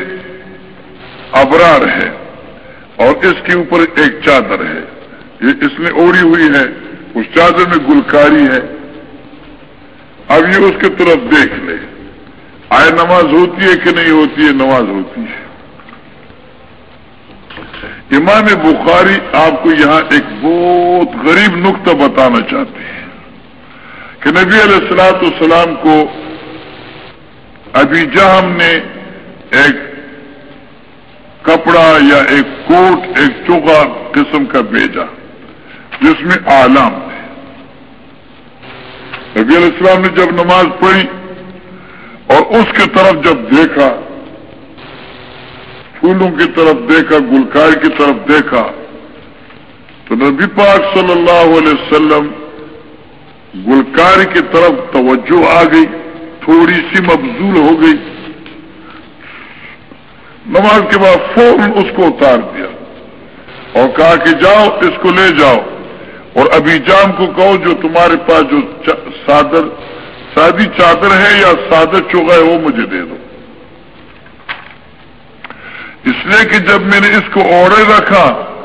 ابرار ہے اور اس کے اوپر ایک چادر ہے۔ یہ اس نے اوڑی ہوئی ہے، اس چادر میں گلکاری ہے۔ اب یہ اس کی طرف دیکھ لے۔ آئے نماز ہوتی ہے کہ نہیں ہوتی ہے؟ نماز ہوتی ہے۔ امام بخاری آپ کو یہاں ایک بہت غریب نقطہ بتانا چاہتے ہیں کہ نبی علیہ السلاط السلام کو ابھی جہم نے ایک کپڑا یا ایک کوٹ، ایک چوکا قسم کا بھیجا جس میں آلام تھے نبی علیہ السلام نے جب نماز پڑھی اور اس کی طرف جب دیکھا، پھولوں کی طرف دیکھا، گلکار کی طرف دیکھا، تو نبی پاک صلی اللہ علیہ وسلم گلکار کی طرف توجہ آ گئی، تھوڑی سی مبزول ہو گئی۔ نماز کے بعد فوراً اس کو اتار دیا اور کہا کہ جاؤ، اس کو لے جاؤ۔ اور ابھی جام کو کہو جو تمہارے پاس جو سادر، سادی چادر ہے یا سادر چوگا ہے، وہ مجھے دے دو۔ اس لیے کہ جب میں نے اس کو اوڑے رکھا،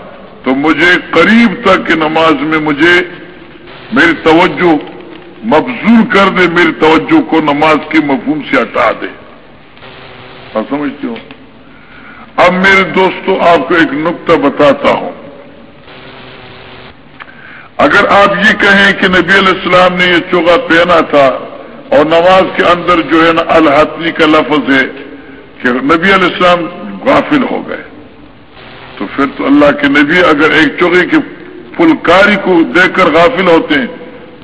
تو مجھے قریب تک کہ نماز میں مجھے میری توجہ مبزول کر دے، میری توجہ کو نماز کے مفہوم سے ہٹا دے۔ سمجھتے ہو؟ اب میرے دوستوں آپ کو ایک نقطہ بتاتا ہوں۔ اگر آپ یہ کہیں کہ نبی علیہ السلام نے یہ چوگا پہنا تھا اور نماز کے اندر جو ہے نا الحتنی کا لفظ ہے کہ نبی علیہ السلام غافل ہو گئے، تو پھر تو اللہ کے نبی اگر ایک چوگے کی فلکاری کو دیکھ کر غافل ہوتے ہیں،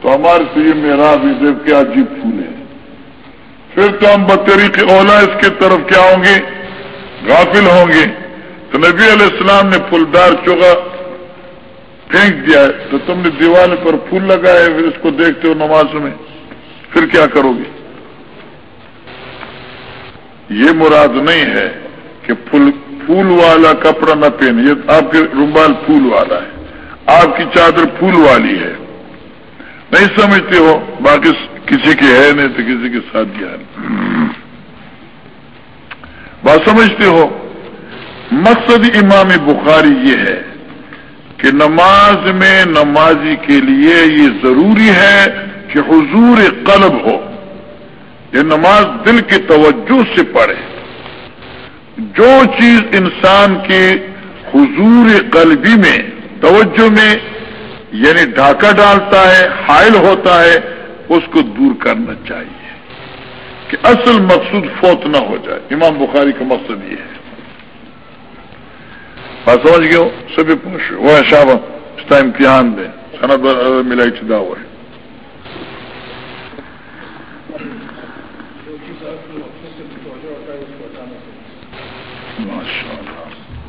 تو ہمارے سے یہ میرا بھی دیکھ کے عجیب پھول ہے۔ پھر تو ہم بطریق اولا اس کے طرف کیا ہوں گے؟ غافل ہوں گے۔ تو نبی علیہ السلام نے پھولدار چوگا پھینک دیا۔ ہے تو تم نے دیوال پر پھول لگائے، پھر اس کو دیکھتے ہو نماز میں۔ پھر کیا کرو گے؟ یہ مراد نہیں ہے کہ پھول پھول والا کپڑا نہ پہنے۔ یہ آپ کے رومال پھول والا ہے۔ آپ کی چادر پھول والی ہے۔ نہیں سمجھتے ہو؟ باقی کسی کے ہے نہیں تو کسی کے ساتھ گیا ہے۔ بات سمجھتے ہو۔ مقصد امام بخاری یہ ہے کہ نماز میں نمازی کے لیے یہ ضروری ہے کہ حضور قلب ہو۔ یہ نماز دل کی توجہ سے پڑھے۔ جو چیز انسان کے حضور قلبی میں توجہ میں یعنی ڈھاکہ ڈالتا ہے، حائل ہوتا ہے، اس کو دور کرنا چاہیے۔ کہ اصل مقصود فوت نہ ہو جائے۔ امام بخاری کا مقصد یہ ہے۔ بات سمجھ گئے ہو؟ سبھی پوچھ وہ ہے شاہ اس کا امتحان دیں سنت ملائی چدا ہوا ہے۔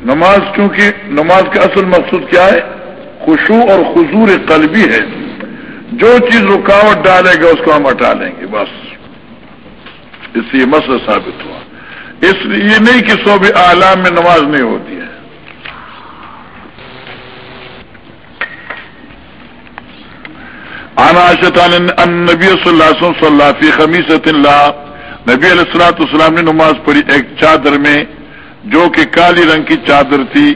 نماز کیونکے نماز کا اصل مقصود کیا ہے؟ خوشو اور خضور قلبی ہے۔ جو چیز رکاوٹ ڈالے گا اس کو ہم ہٹا لیں گے، بس۔ اس لیے مسئلہ ثابت ہوا۔ اس لیے یہ نہیں کہ صوب عالم میں نماز نہیں ہوتی ہے۔ آنا نبی صلی اللہ صلی اللہ فی خمیص اللہ نبی علیہ السلاۃ السلام نے نماز پڑھی ایک چادر میں، جو کہ کالی رنگ کی چادر تھی،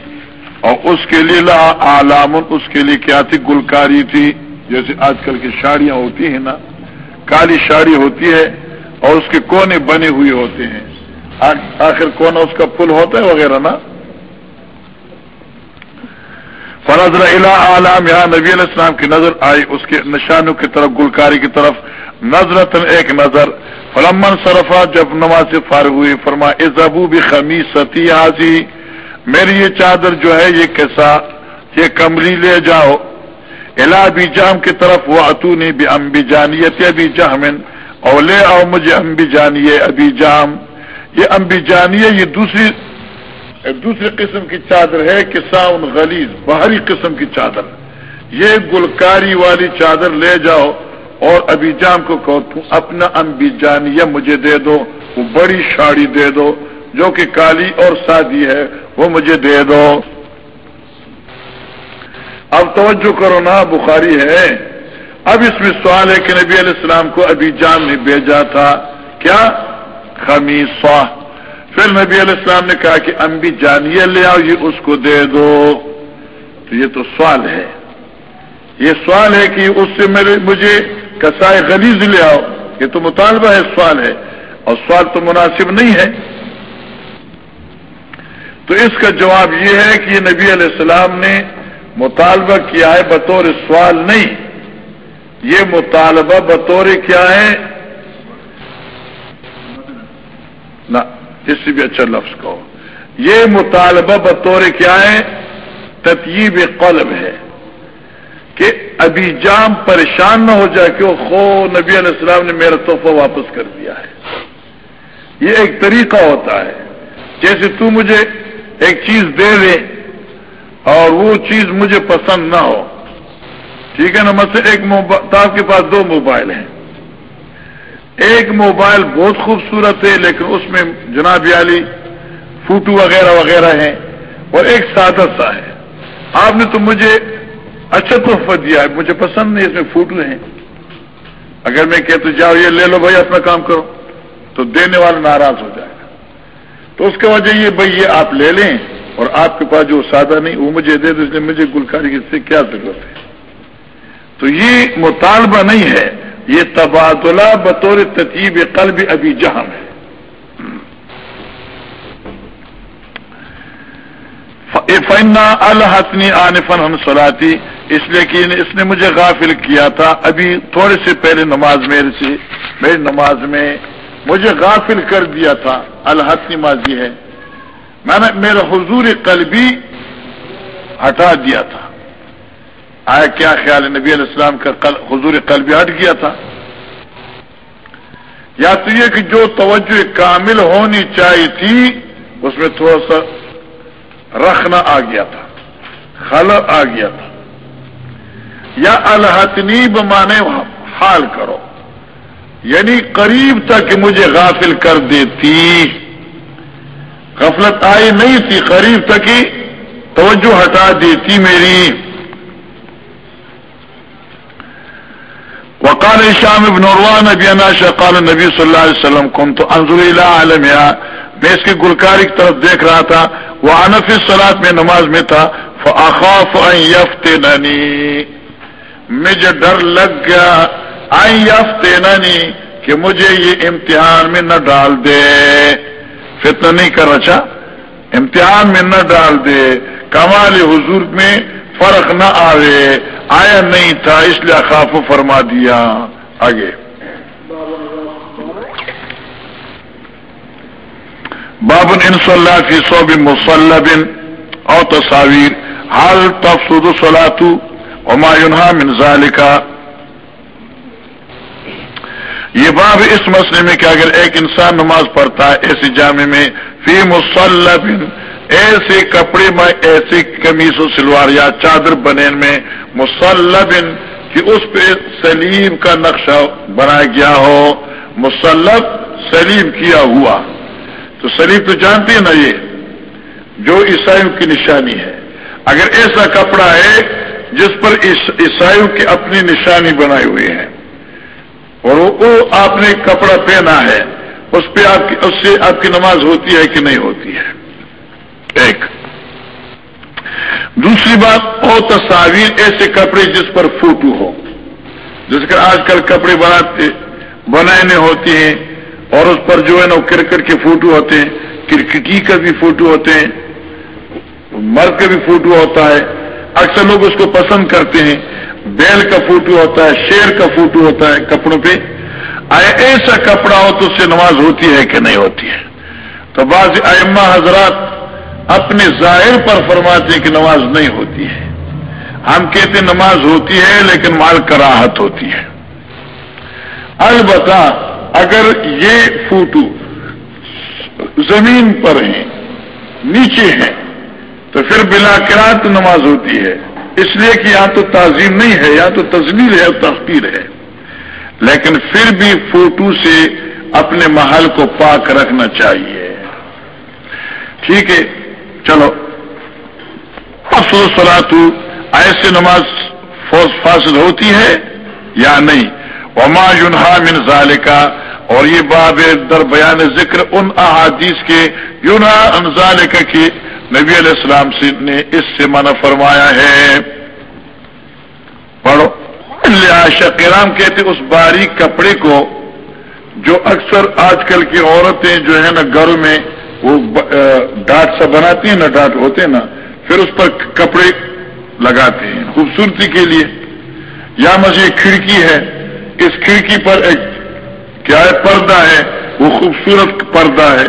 اور اس کے لیے لا عالام اس کے لیے کیا تھی؟ گلکاری تھی، جیسے آج کل کی ساڑیاں ہوتی ہیں نا۔ کالی ساڑی ہوتی ہے اور اس کے کونے بنے ہوئے ہوتے ہیں۔ آخر کونا اس کا پل ہوتا ہے وغیرہ نا؟ فنظر عالم یہاں نبی علیہ السلام کی نظر آئی، اس کے نشانوں کی طرف، گلکاری کی طرف۔ نظرت ایک نظر۔ فلمن صرفا جب نماز سے فارغ ہوئی فرما ازبو بھی خمی ستی حاضی میری یہ چادر جو ہے، یہ کیسا؟ یہ کمری لے جاؤ۔ الا بھی جام کی طرف وہ اتو نے بھی امبی جانیت ابھی جامن اور لے آؤ مجھے امبی جانیے ابھی جام۔ یہ امبی جانیے، یہ دوسری دوسری قسم کی چادر ہے کہ ساؤن غلیز باہری قسم کی چادر۔ یہ گلکاری والی چادر لے جاؤ اور ابھی جام کو کہو اپنا امبی جانیہ مجھے دے دو، وہ بڑی شاڑی دے دو، جو کہ کالی اور سادی ہے، وہ مجھے دے دو۔ اب توجہ کرو نا، بخاری ہے۔ اب اس میں سوال ہے کہ نبی علیہ السلام کو ابھی جان نے بھیجا تھا کیا؟ خمیس پھر نبی علیہ السلام نے کہا کہ امبی جانیہ لے آؤ، یہ اس کو دے دو۔ تو یہ تو سوال ہے۔ یہ سوال ہے کہ اس سے میرے، مجھے کسائے غلیز لے آؤ۔ یہ تو مطالبہ ہے، سوال ہے۔ اور سوال تو مناسب نہیں ہے۔ تو اس کا جواب یہ ہے کہ یہ نبی علیہ السلام نے مطالبہ کیا ہے بطور سوال نہیں۔ یہ مطالبہ بطور کیا ہے؟ نہ، اس سے بھی اچھا لفظ کہو۔ یہ مطالبہ بطور کیا ہے؟ تطیب قلب ہے۔ کہ ابھی جام پریشان نہ ہو جائے کہ وہ خو، نبی علیہ السلام نے میرا تحفہ واپس کر دیا ہے۔ یہ ایک طریقہ ہوتا ہے۔ جیسے تو مجھے ایک چیز دے دے اور وہ چیز مجھے پسند نہ ہو۔ ٹھیک ہے نا مجھ سے ایک آپ کے پاس دو موبائل ہیں۔ ایک موبائل بہت خوبصورت ہے، لیکن اس میں جناب علی فوٹو وغیرہ وغیرہ ہیں اور ایک سادہ سا ہے۔ آپ نے تو مجھے اچھا تحفہ دیا ہے، مجھے پسند نہیں، اس میں فوٹو ہیں۔ اگر میں کہتا جاؤ یہ لے لو بھائی، اپنا کام کرو، تو دینے والا ناراض ہو جائے گا۔ تو اس کی وجہ یہ بھائی، یہ آپ لے لیں اور آپ کے پاس جو سادہ نہیں، وہ مجھے دے دو، اس لیے مجھے گلکاری کی سے کیا ضرورت ہے؟ تو یہ مطالبہ نہیں ہے، یہ تبادلہ بطور تطیب قلب ابھی جہم ہے۔ فنا الحسنی عانفن سلاتی اس لیے کہ اس نے مجھے غافل کیا تھا۔ ابھی تھوڑے سے پہلے نماز میرے سے، میری نماز میں مجھے غافل کر دیا تھا۔ الحسنی ماضی ہے۔ میں نے، میرا حضور قلبی ہٹا دیا تھا۔ آیا کیا خیال ہے نبی علیہ السلام کا حضور قلبی ہٹ گیا تھا؟ یا تو یہ کہ جو توجہ کامل ہونی چاہیے تھی، اس میں تھوڑا سا رکھنا آ گیا تھا خل آ گیا تھا۔ یا الحتنی بمانے حال کرو۔ یعنی قریب تک مجھے غافل کر دیتی۔ غفلت آئی نہیں تھی، قریب تک ہی توجہ ہٹا دیتی میری۔ وقال شام ابن عروان ابی ناشا قال نبی صلی اللہ علیہ وسلم کم تو انضر عالم میں اس کی گلکاری کی طرف دیکھ رہا تھا وہ انف سلاد میں نماز میں تھا فاخاف یفت مجھے ڈر لگ گیا آئی یفت کہ مجھے یہ امتحان میں نہ ڈال دے۔ فتنہ نہیں کر رچا اچھا؟ امتحان میں نہ ڈال دے۔ کمال حضور میں فرق نہ آوے، آیا نہیں تھا، اس لیے خاف فرما دیا۔ آگے۔ بابن ان صلی اللہ فی صوب مسلب او تصاویر۔ حال تفسد صلاتو وما ينهى من ذلك؟ یہ باب اس مسئلے میں کہ اگر ایک انسان نماز پڑھتا ہے ایسی جامع میں، فی مسلب ایسے کپڑے میں ایسی کمیز و سلوار یا چادر بنے میں مسلب کہ اس پہ سلیم کا نقشہ بنایا گیا ہو، مسلب سلیم کیا ہوا۔ تو سلیم تو جانتے ہیں نا یہ، جو عیسائیوں کی نشانی ہے۔ اگر ایسا کپڑا ہے جس پر عیسائیوں کی اپنی نشانی بنائی ہوئی ہے، اور وہ آپ نے کپڑا پہنا ہے، اس پہ آپ کی اس سے آپ کی نماز ہوتی ہے کہ نہیں ہوتی ہے؟ ایک۔ دوسری بات، اور تصاویر ایسے کپڑے جس پر فوٹو ہو۔ جس کا آج کل کپڑے بناتے، بنانے ہوتے ہیں، اور اس پر جو ہے نا کرکٹ کے فوٹو ہوتے ہیں، کرکٹی کا بھی فوٹو ہوتے ہیں، مرد کا بھی فوٹو ہوتا ہے۔ اکثر لوگ اس کو پسند کرتے ہیں۔ بیل کا فوٹو ہوتا ہے، شیر کا فوٹو ہوتا ہے کپڑوں پہ۔ ایسا کپڑا ہو تو اس سے نماز ہوتی ہے کہ نہیں ہوتی ہے؟ تو بعض ائمہ حضرات اپنے ظاہر پر فرماتے ہیں کہ نماز نہیں ہوتی ہے۔ ہم کہتے نماز ہوتی ہے لیکن مال کراہت ہوتی ہے۔ البتہ اگر یہ فوٹو زمین پر ہیں، نیچے ہیں، تو پھر بلا کراط نماز ہوتی ہے۔ اس لیے کہ یہاں تو تعظیم نہیں ہے، یا تو تزلیل ہے اور تخیر ہے۔ لیکن پھر بھی فوٹو سے اپنے محل کو پاک رکھنا چاہیے۔ ٹھیک ہے۔ چلو۔ افسوس سلاد ایسے نماز فاصل ہوتی ہے یا نہیں؟ وما یونہا من ذالکا، اور یہ باب در بیان ذکر ان احادیث کے یونا ذالکا کی نبی علیہ السلام سے نے اس سے منع فرمایا ہے۔ پڑھو۔ لہٰذا کرام کہتے اس باریک کپڑے کو جو اکثر آج کل کی عورتیں جو ہے نا گھر میں وہ ڈاٹ سا بناتی ہیں نا ڈاٹ ہوتے ہیں نا پھر اس پر کپڑے لگاتے ہیں خوبصورتی کے لیے۔ یا مجھے کھڑکی ہے، اس کھڑکی پر ایک کیا ہے، پردہ ہے، وہ خوبصورت پردہ ہے۔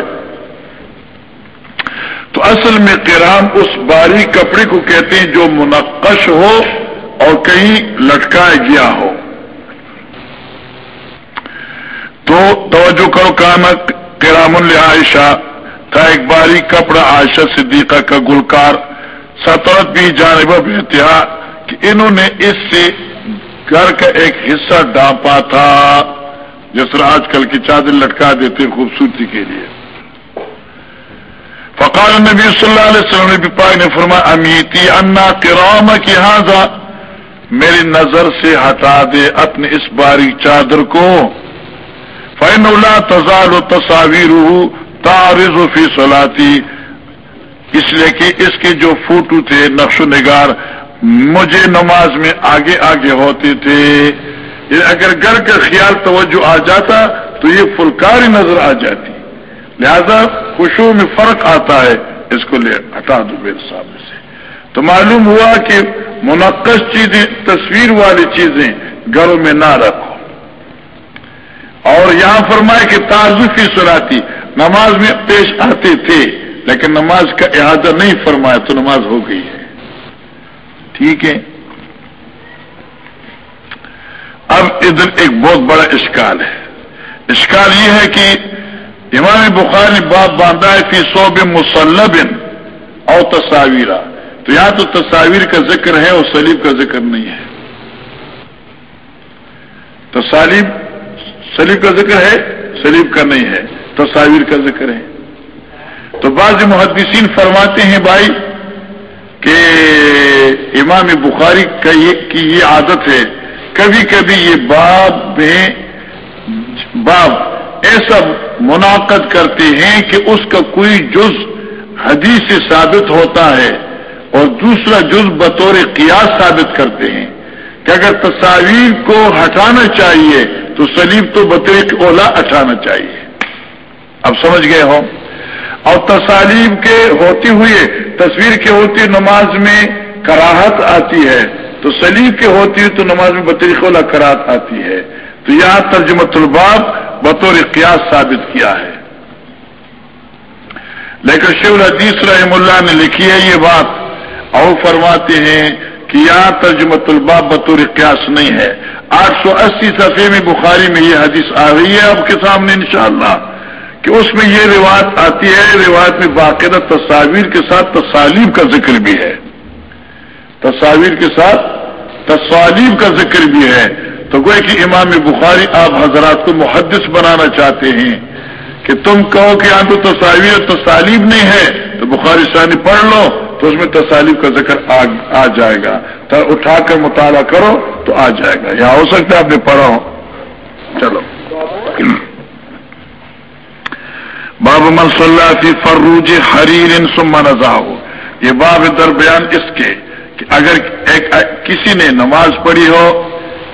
تو اصل میں کرام اس باری کپڑے کو کہتے ہیں جو منقش ہو اور کہیں لٹکایا گیا ہو۔ تو توجہ کرو کانا کرام العائشہ۔ تھا ایک باری کپڑا عائشہ صدیقہ کا گلکار سطرت بھی جانب احتیاط کہ انہوں نے اس سے گھر کا ایک حصہ ڈانپا تھا، جس طرح آج کل کی چادر لٹکا دیتے خوبصورتی کے لیے۔ فقال نبی صلی اللہ علیہ وسلم نبی پاک نے فرمایا، امیتی انا کرام کی حاضا میری نظر سے ہٹا دے اپنے اس باری چادر کو۔ فین اللہ تزال و تصاویر تارز فی سلاتی اس لیے کہ اس کے جو فوٹو تھے، نقش و نگار مجھے نماز میں آگے آگے ہوتے تھے۔ اگر گھر کا خیال توجہ آ جاتا، تو یہ فلکاری نظر آ جاتی۔ لہذا خوشبو میں فرق آتا ہے، اس کو لے ہٹا دو میرے سامنے سے۔ تو معلوم ہوا کہ منقص چیزیں، تصویر والی چیزیں گھروں میں نہ رکھو۔ اور یہاں فرمائے کہ تعزفی سلاتی نماز میں پیش آتے تھے، لیکن نماز کا احاطہ نہیں فرمایا تو نماز ہو گئی ہے۔ ٹھیک ہے؟ اب ادھر ایک بہت بڑا اشکال ہے۔ اشکال یہ ہے کہ امام بخار نے باپ باندھا ہے کہ صوب مسلب اور تصاویرہ۔ تو یہاں تو تصاویر کا ذکر ہے اور سلیب کا ذکر نہیں ہے۔ تو سالب سلیب کا ذکر ہے، سلیب کا نہیں ہے، تصاویر کا ذکر ہے۔ تو بعض محدثین فرماتے ہیں بھائی کہ امام بخاری کی یہ عادت ہے، کبھی کبھی یہ باب میں باب ایسا منعقد کرتے ہیں کہ اس کا کوئی جز حدیث سے ثابت ہوتا ہے اور دوسرا جز بطور قیاس ثابت کرتے ہیں۔ کہ اگر تصاویر کو ہٹانا چاہیے تو سلیب تو بطور اولا ہٹانا چاہیے۔ اب سمجھ گئے ہو؟ اور تصالیم کے ہوتے ہوئے تصویر کے ہوتی نماز میں کراہت آتی ہے۔ تو سلیب کے ہوتی ہے تو نماز میں بطریق اولا کراہت آتی ہے۔ تو یہاں ترجمت الباب بطور قیاس ثابت کیا ہے۔ لیکن شیو الحدیث رحم اللہ نے لکھی ہے یہ بات۔ اور فرماتے ہیں کہ یہاں ترجمت الباب بطور قیاس نہیں ہے۔ آٹھ سو اسی صفحے میں بخاری میں یہ حدیث آ رہی ہے آپ کے سامنے انشاءاللہ کہ اس میں یہ روایت آتی ہے، روایت میں باقاعدہ تصاویر کے ساتھ تصالیب کا ذکر بھی ہے۔ تصاویر کے ساتھ تصالیب کا ذکر بھی ہے۔ تو گوئے کہ امام بخاری آپ حضرات کو محدث بنانا چاہتے ہیں کہ تم کہو کہ یہاں تو تصاویر تصالیب نہیں ہے، تو بخاری ثانی پڑھ لو۔ تو اس میں تصالیب کا ذکر آ جائے گا۔ اٹھا کر مطالعہ کرو تو آ جائے گا۔ یا ہو سکتا ہے آپ نے پڑھا ہو۔ چلو۔ باب من اللہ فی فروج حریر سما رضا ہو یہ باب در بیان اس کے کہ اگر ایک، کسی نے نماز پڑھی ہو،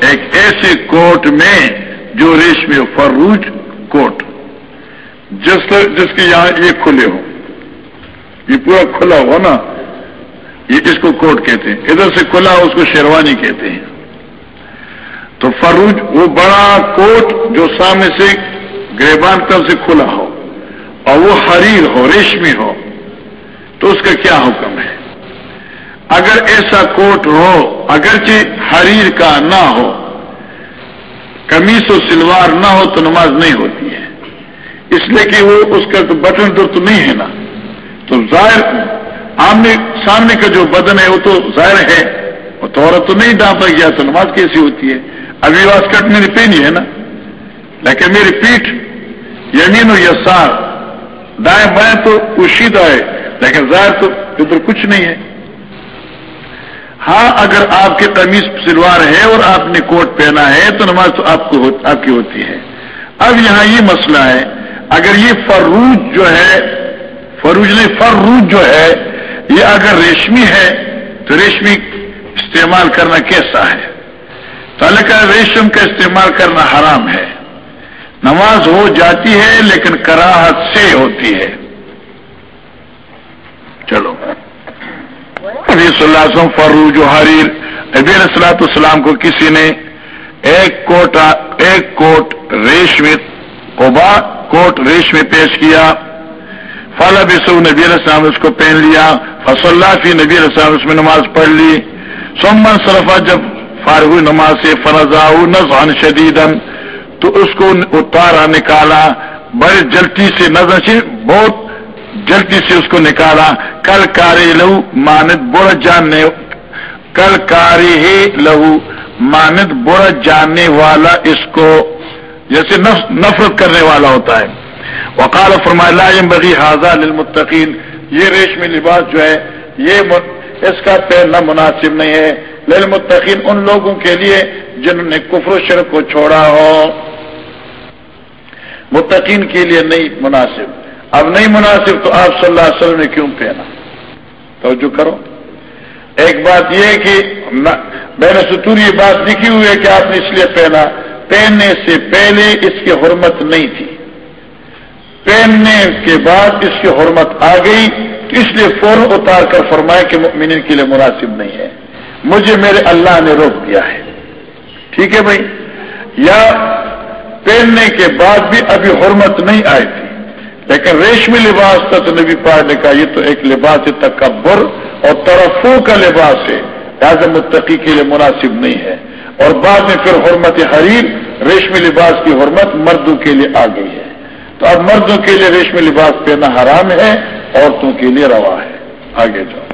ایک ایسے کوٹ میں جو ریشمی فروج کوٹ، جس جس کے یہاں یہ کھلے ہو یہ پورا کھلا ہو نا۔ یہ اس کو کوٹ کہتے ہیں؟ ادھر سے کھلا اس کو شیروانی کہتے ہیں۔ تو فروج وہ بڑا کوٹ جو سامنے سے گریبان کر سے کھلا ہو اور وہ حریر ہو، ریشمی ہو، تو اس کا کیا حکم ہے؟ اگر ایسا کوٹ ہو، اگرچہ حریر کا نہ ہو کمیس و سلوار نہ ہو، تو نماز نہیں ہوتی ہے۔ اس لیے کہ وہ اس کا تو بٹن تو نہیں ہے نا۔ تو ظاہر آمنے سامنے کا جو بدن ہے وہ تو ظاہر ہے، وہ تو عورت تو نہیں ڈانپا گیا، تو نماز کیسی ہوتی ہے؟ ابھی واس کٹ، میری پہنی ہے نا؟ لیکن میری پیٹھ یمین و یسار، دائیں بائیں تو پوشیدہ ہے، لیکن ظاہر تو ادھر کچھ نہیں ہے۔ ہاں اگر آپ کے قمیض سلوار ہے اور آپ نے کوٹ پہنا ہے، تو نماز تو آپ کو آپ کی ہوتی ہے۔ اب یہاں یہ مسئلہ ہے، اگر یہ فروج جو ہے، فروج نہیں، فروج جو ہے یہ اگر ریشمی ہے تو ریشمی استعمال کرنا کیسا ہے؟ تو اللہ کا ریشم کا استعمال کرنا حرام ہے۔ نماز ہو جاتی ہے لیکن کراہت سے ہوتی ہے۔ چلو۔ ابھی صلی اللہ علیہ وسلم فروج و حریر ابی السلاۃ السلام کو کسی نے ایک کوٹ ایک کوٹ ریشمی قبا، کوٹ ریش میں پیش کیا۔ فلا بسو نبی علیہ السلام اس کو پہن لیا فصل فی نبی علیہ السلام اس میں نماز پڑھ لی۔ سومن صرفہ جب فارغ نماز سے فرضا نظان شدید تو اس کو اتارا، نکالا۔ بڑے جلدی سے نظر سے بہت جلدی سے اس کو نکالا۔ کل کاری لہو مانت بڑا جاننے، کل کاری ہی لہو مانت بڑا جاننے والا اس کو، جیسے نفرت کرنے والا ہوتا ہے۔ وقال فرمائے بغی حاضہ للمتقین یہ ریشمی لباس جو ہے، یہ اس کا پہننا مناسب نہیں ہے۔ للمتقین، ان لوگوں کے لیے جنہوں نے کفر و شرک کو چھوڑا ہو۔ متقین کے لیے نہیں مناسب۔ اب نہیں مناسب تو آپ صلی اللہ علیہ وسلم نے کیوں پہنا؟ توجہ کرو۔ ایک بات یہ کہ میں نے ستور یہ بات لکھی ہوئی ہے کہ آپ نے اس لیے پہنا۔ پہننے سے پہلے اس کی حرمت نہیں تھی۔ پہننے کے بعد اس کی حرمت آ گئی تو اس لیے فوراً اتار کر فرمایا کہ مؤمنین کے لیے مناسب نہیں ہے۔ مجھے میرے اللہ نے روک دیا ہے۔ ٹھیک ہے بھائی؟ یا پہننے کے بعد بھی ابھی حرمت نہیں آئی تھی، لیکن ریشمی لباس تھا تو نبی پار نے کہا، یہ تو ایک لباس تکبر اور طرفوں کا لباس ہے۔ لہٰذا متقی کے لیے مناسب نہیں ہے۔ اور بعد میں پھر حرمت حریر، ریشمی لباس کی حرمت مردوں کے لیے آ گئی ہے۔ تو اب مردوں کے لیے ریشمی لباس پہننا حرام ہے، عورتوں کے لیے روا ہے۔ آگے جاؤ۔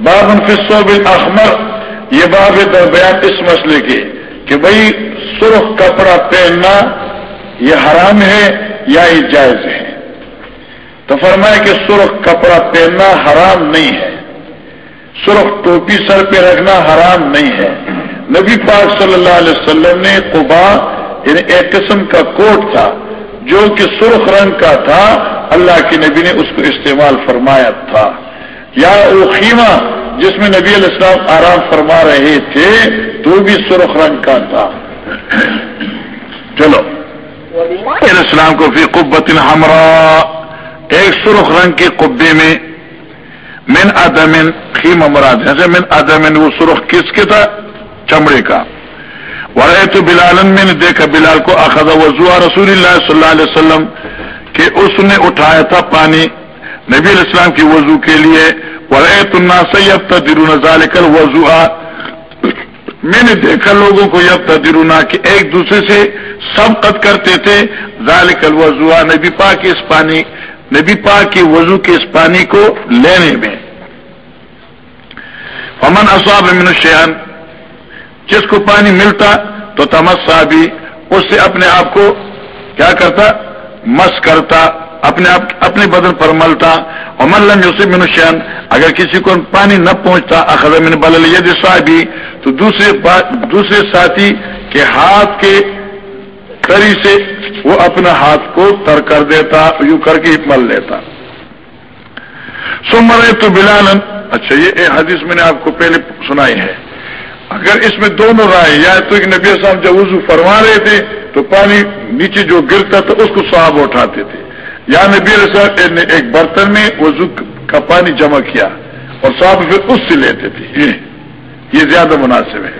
باب انفسو بل احمر یہ باب بیان اس مسئلے کے کہ بھائی سرخ کپڑا پہننا یہ حرام ہے یا یہ جائز ہے؟ تو فرمایا کہ سرخ کپڑا پہننا حرام نہیں ہے۔ سرخ ٹوپی سر پہ رکھنا حرام نہیں ہے۔ نبی پاک صلی اللہ علیہ وسلم نے قبا یعنی ایک قسم کا کوٹ تھا، جو کہ سرخ رنگ کا تھا، اللہ کے نبی نے اس کو استعمال فرمایا تھا۔ یا وہ خیمہ، جس میں نبی علیہ السلام آرام فرما رہے تھے، تو بھی سرخ رنگ کا تھا۔ چلو۔ علیہ السلام کو فی قبت ہمرا ایک سرخ رنگ کے قبے میں من ادمن خیم مراد جیسے من ادمن وہ سرخ کس کے تھا؟ چمڑے کا۔ ورے تو بلالن میں نے دیکھا بلال کو اخذ وضو رسول اللہ صلی اللہ علیہ وسلم کہ اس نے اٹھایا تھا پانی نبی علیہ السلام کی وضو کے لیے۔ ورے تو نا سید تدرون ذالک الوضو میں نے دیکھا لوگوں کو یب تدرونا کہ ایک دوسرے سے سبقت کرتے تھے۔ ذالک الوضو نبی پاک اس پانی، نبی پاک کی وضو کے اس پانی کو لینے میں۔ امن اصاب من الشیان جس کو پانی ملتا تو تمسا بھی اس سے اپنے آپ کو کیا کرتا؟ مس کرتا، اپنے آپ اپنے بدن پر ملتا۔ اور لم یوسف منشین اگر کسی کو پانی نہ پہنچتا، اخذ من بلل ید صاحبی تو دوسرے دوسرے ساتھی کے ہاتھ کے کری سے وہ اپنا ہاتھ کو تر کر دیتا، یوں کر کے مل لیتا۔ سمرے تو بلالن اچھا یہ حدیث میں نے آپ کو پہلے سنائی ہے۔ اگر اس میں دونوں رائے یا تو ایک نبی صاحب جب وضو فرما رہے تھے، تو پانی نیچے جو گرتا تھا، اس کو صاحب اٹھاتے تھے۔ یا نبی صاحب نے ایک برتن میں وضو کا پانی جمع کیا اور صاحب پھر اس سے لیتے تھے۔ یہ زیادہ مناسب ہے۔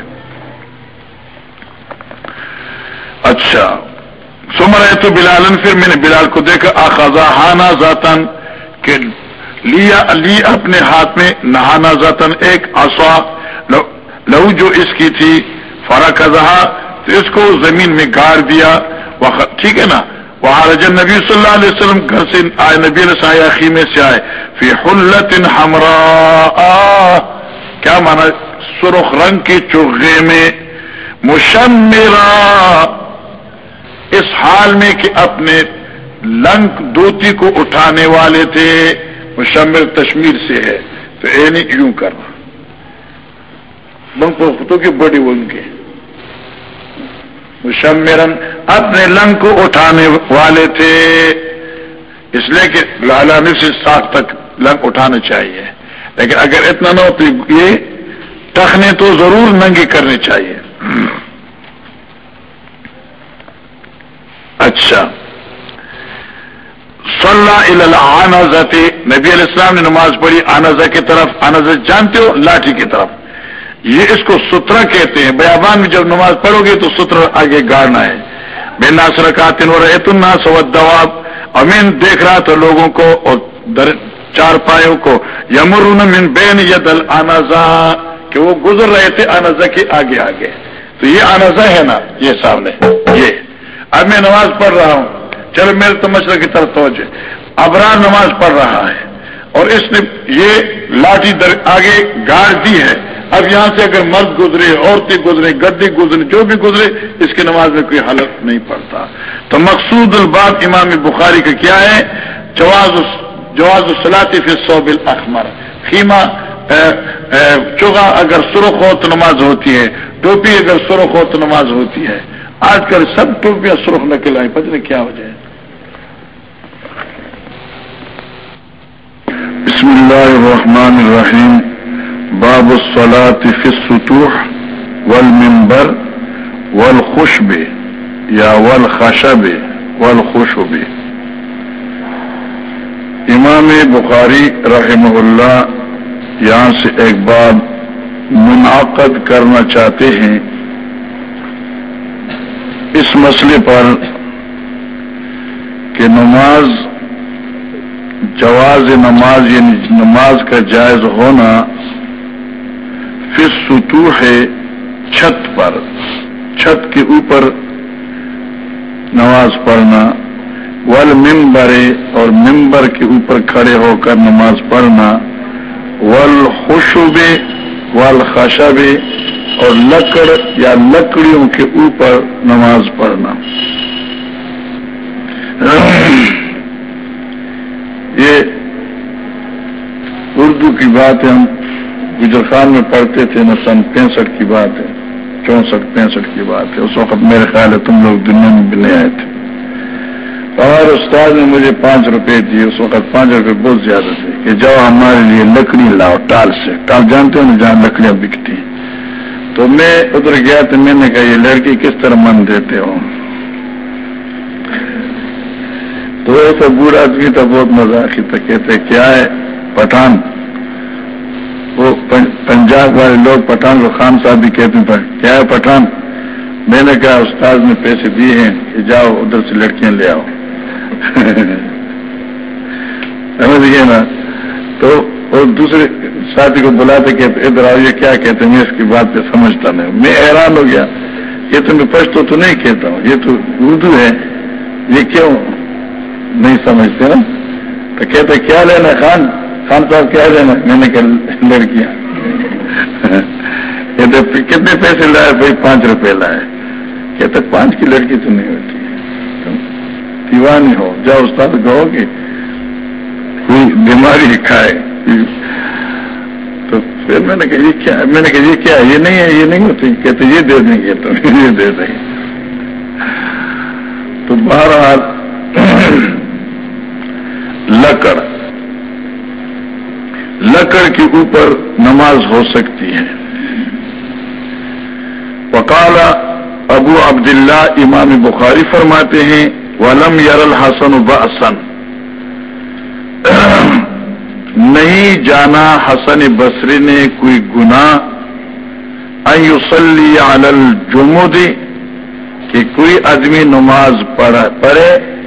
اچھا۔ سمر ہے تو بلالن پھر میں نے بلال کو دیکھا، آخذا ہانا ذاتن کہ لیا لی اپنے ہاتھ میں، نہانا ذاتن ایک آسوا لہو جو اس کی تھی فرق تو اس کو زمین میں گاڑ دیا۔ ٹھیک ہے نا؟ وہ رجن نبی صلی اللہ علیہ وسلم گھر سے آئے، نبی علیہ خیمے سے آئے۔ فی حلت ہمرا کیا مانا؟ سرخ رنگ کے چوغے میں۔ مشمرا۔ اس حال میں کہ اپنے لنک دوتی کو اٹھانے والے تھے۔ مشمر تشمیر سے ہے۔ تو اے نہیں یوں کرنا۔ لنگ خطوں کی بڑی ان کے۔ مشمرن اپنے لنگ کو اٹھانے والے تھے۔ اس لیے کہ لالا سے ساتھ تک لنگ اٹھانا چاہیے۔ لیکن اگر اتنا نہ ہو تو یہ ٹخنے تو ضرور ننگے کرنے چاہیے۔ اچھا۔ صلی اللہ نبی علیہ السلام نے نماز پڑھی آنزا کی طرف آنزا جانتے ہو؟ لاٹھی کی طرف۔ یہ اس کو سترا کہتے ہیں۔ بیابان میں جب نماز پڑھو گے تو ستر آگے گاڑنا ہے بے ناصر کاتن اور اتنا دواب امین دیکھ رہا تھا لوگوں کو اور در چار پایوں کو۔ یمر من بین ید النازا کہ وہ گزر رہے تھے انزا کے آگے آگے۔ تو یہ انزا ہے نا، یہ سامنے۔ یہ۔ اب میں نماز پڑھ رہا ہوں۔ چلو میرے تو مشرق کی طرف توجہ۔ ابرار نماز پڑھ رہا ہے۔ اور اس نے یہ لاٹھی در آگے گاڑ دی ہے۔ اب یہاں سے اگر مرد گزرے، عورتیں گزرے گدے گزرے، جو بھی گزرے، اس کی نماز میں کوئی حالت نہیں پڑتا۔ تو مقصود الباب امام بخاری کا کیا ہے؟ جواز جواز الصلاطی صوب الاحمر خیمہ چوگا اگر سرخ ہو تو نماز ہوتی ہے، ٹوپی اگر سرخ ہو تو نماز ہوتی ہے۔ آج کل سب ٹوپیاں سرخ نکل آئی پتہ نہیں کیا ہو جائے بسم اللہ الرحمن الرحیم۔ باب الصلاة في السطوح والمنبر والخشب، یا والخشب والخشب. امام بخاری رحمہ اللہ یہاں سے ایک باب منعقد کرنا چاہتے ہیں۔ اس مسئلے پر کہ نماز، جواز نماز یعنی نماز کا جائز ہونا پھر ستو ہے چھت پر، چھت کے اوپر نماز پڑھنا، ول ممبرے اور ممبر کے اوپر کھڑے ہو کر نماز پڑھنا، ول خوشبے ول خشبے اور لکڑ یا لکڑیوں کے اوپر نماز پڑھنا۔ یہ اردو کی بات ہے ہم گجر خان میں پڑھتے تھے نا سن پینسٹھ کی بات ہے، چونسٹھ پینسٹھ کی بات ہے۔ اس وقت میرے خیال ہے تم لوگ دنیا میں بھی آئے تھے۔ ہمارے استاد نے مجھے پانچ روپے دیے، اس وقت پانچ روپے بہت زیادہ تھے کہ جاؤ ہمارے لیے لکڑی لاؤ، ٹال سے۔ ٹال جانتے ہو نا جہاں لکڑیاں بکتی ہیں۔ تو میں ادھر گیا تو میں نے کہا، یہ لڑکی کس طرح من دیتے ہو؟ تو ایسا بوڑھا آدمی تھا، بہت مزہ تھا، کہتے، کیا ہے؟ پٹھان؟ وہ پنجاب والے لوگ پٹھان کو خان صاحب بھی کہتے تھے کیا ہے پٹھان؟ میں نے کہا استاد نے پیسے دیے ہیں کہ جاؤ، ادھر سے لڑکیاں لے آؤ. [LAUGHS] سمجھ گئے نا؟ تو اور دوسرے ساتھی کو بلاتے کہتے ادھر آؤ، یہ کیا کہتے ہیں؟ میں اس کی بات پہ سمجھتا نہیں میں حیران ہو گیا، یہ تو میں پشتو تو نہیں کہتا ہوں، یہ تو اردو ہے، یہ کیوں نہیں سمجھتے نا تو کہتے کیا لینا خان؟ خان صاحب کیا لینا میں نے کہا، لڑکیاں۔ کتنے پیسے لائے؟ بھائی، پانچ روپے لائے۔ کہتے پانچ کی لڑکی تو نہیں ہوتی۔ دیوانی ہو، جاؤ استاد، کہو کہ کوئی بیماری کھائے۔ تو پھر میں نے کہا، یہ کیا میں نے کہا، یہ کیا یہ نہیں ہے، یہ نہیں ہوتی۔ کہتے یہ دے دیں گے تو یہ دے دیں۔ گے تو بہرحال [CLEARS THROAT] لکڑ۔ لکڑ کے اوپر نماز ہو سکتی ہے۔ وکالا ابو عبداللہ امام بخاری فرماتے ہیں، ولم یر الحسن بسن نہیں جانا حسن بصری نے کوئی گنا ایوسلی علی الجمودی کہ کوئی آدمی نماز پڑھے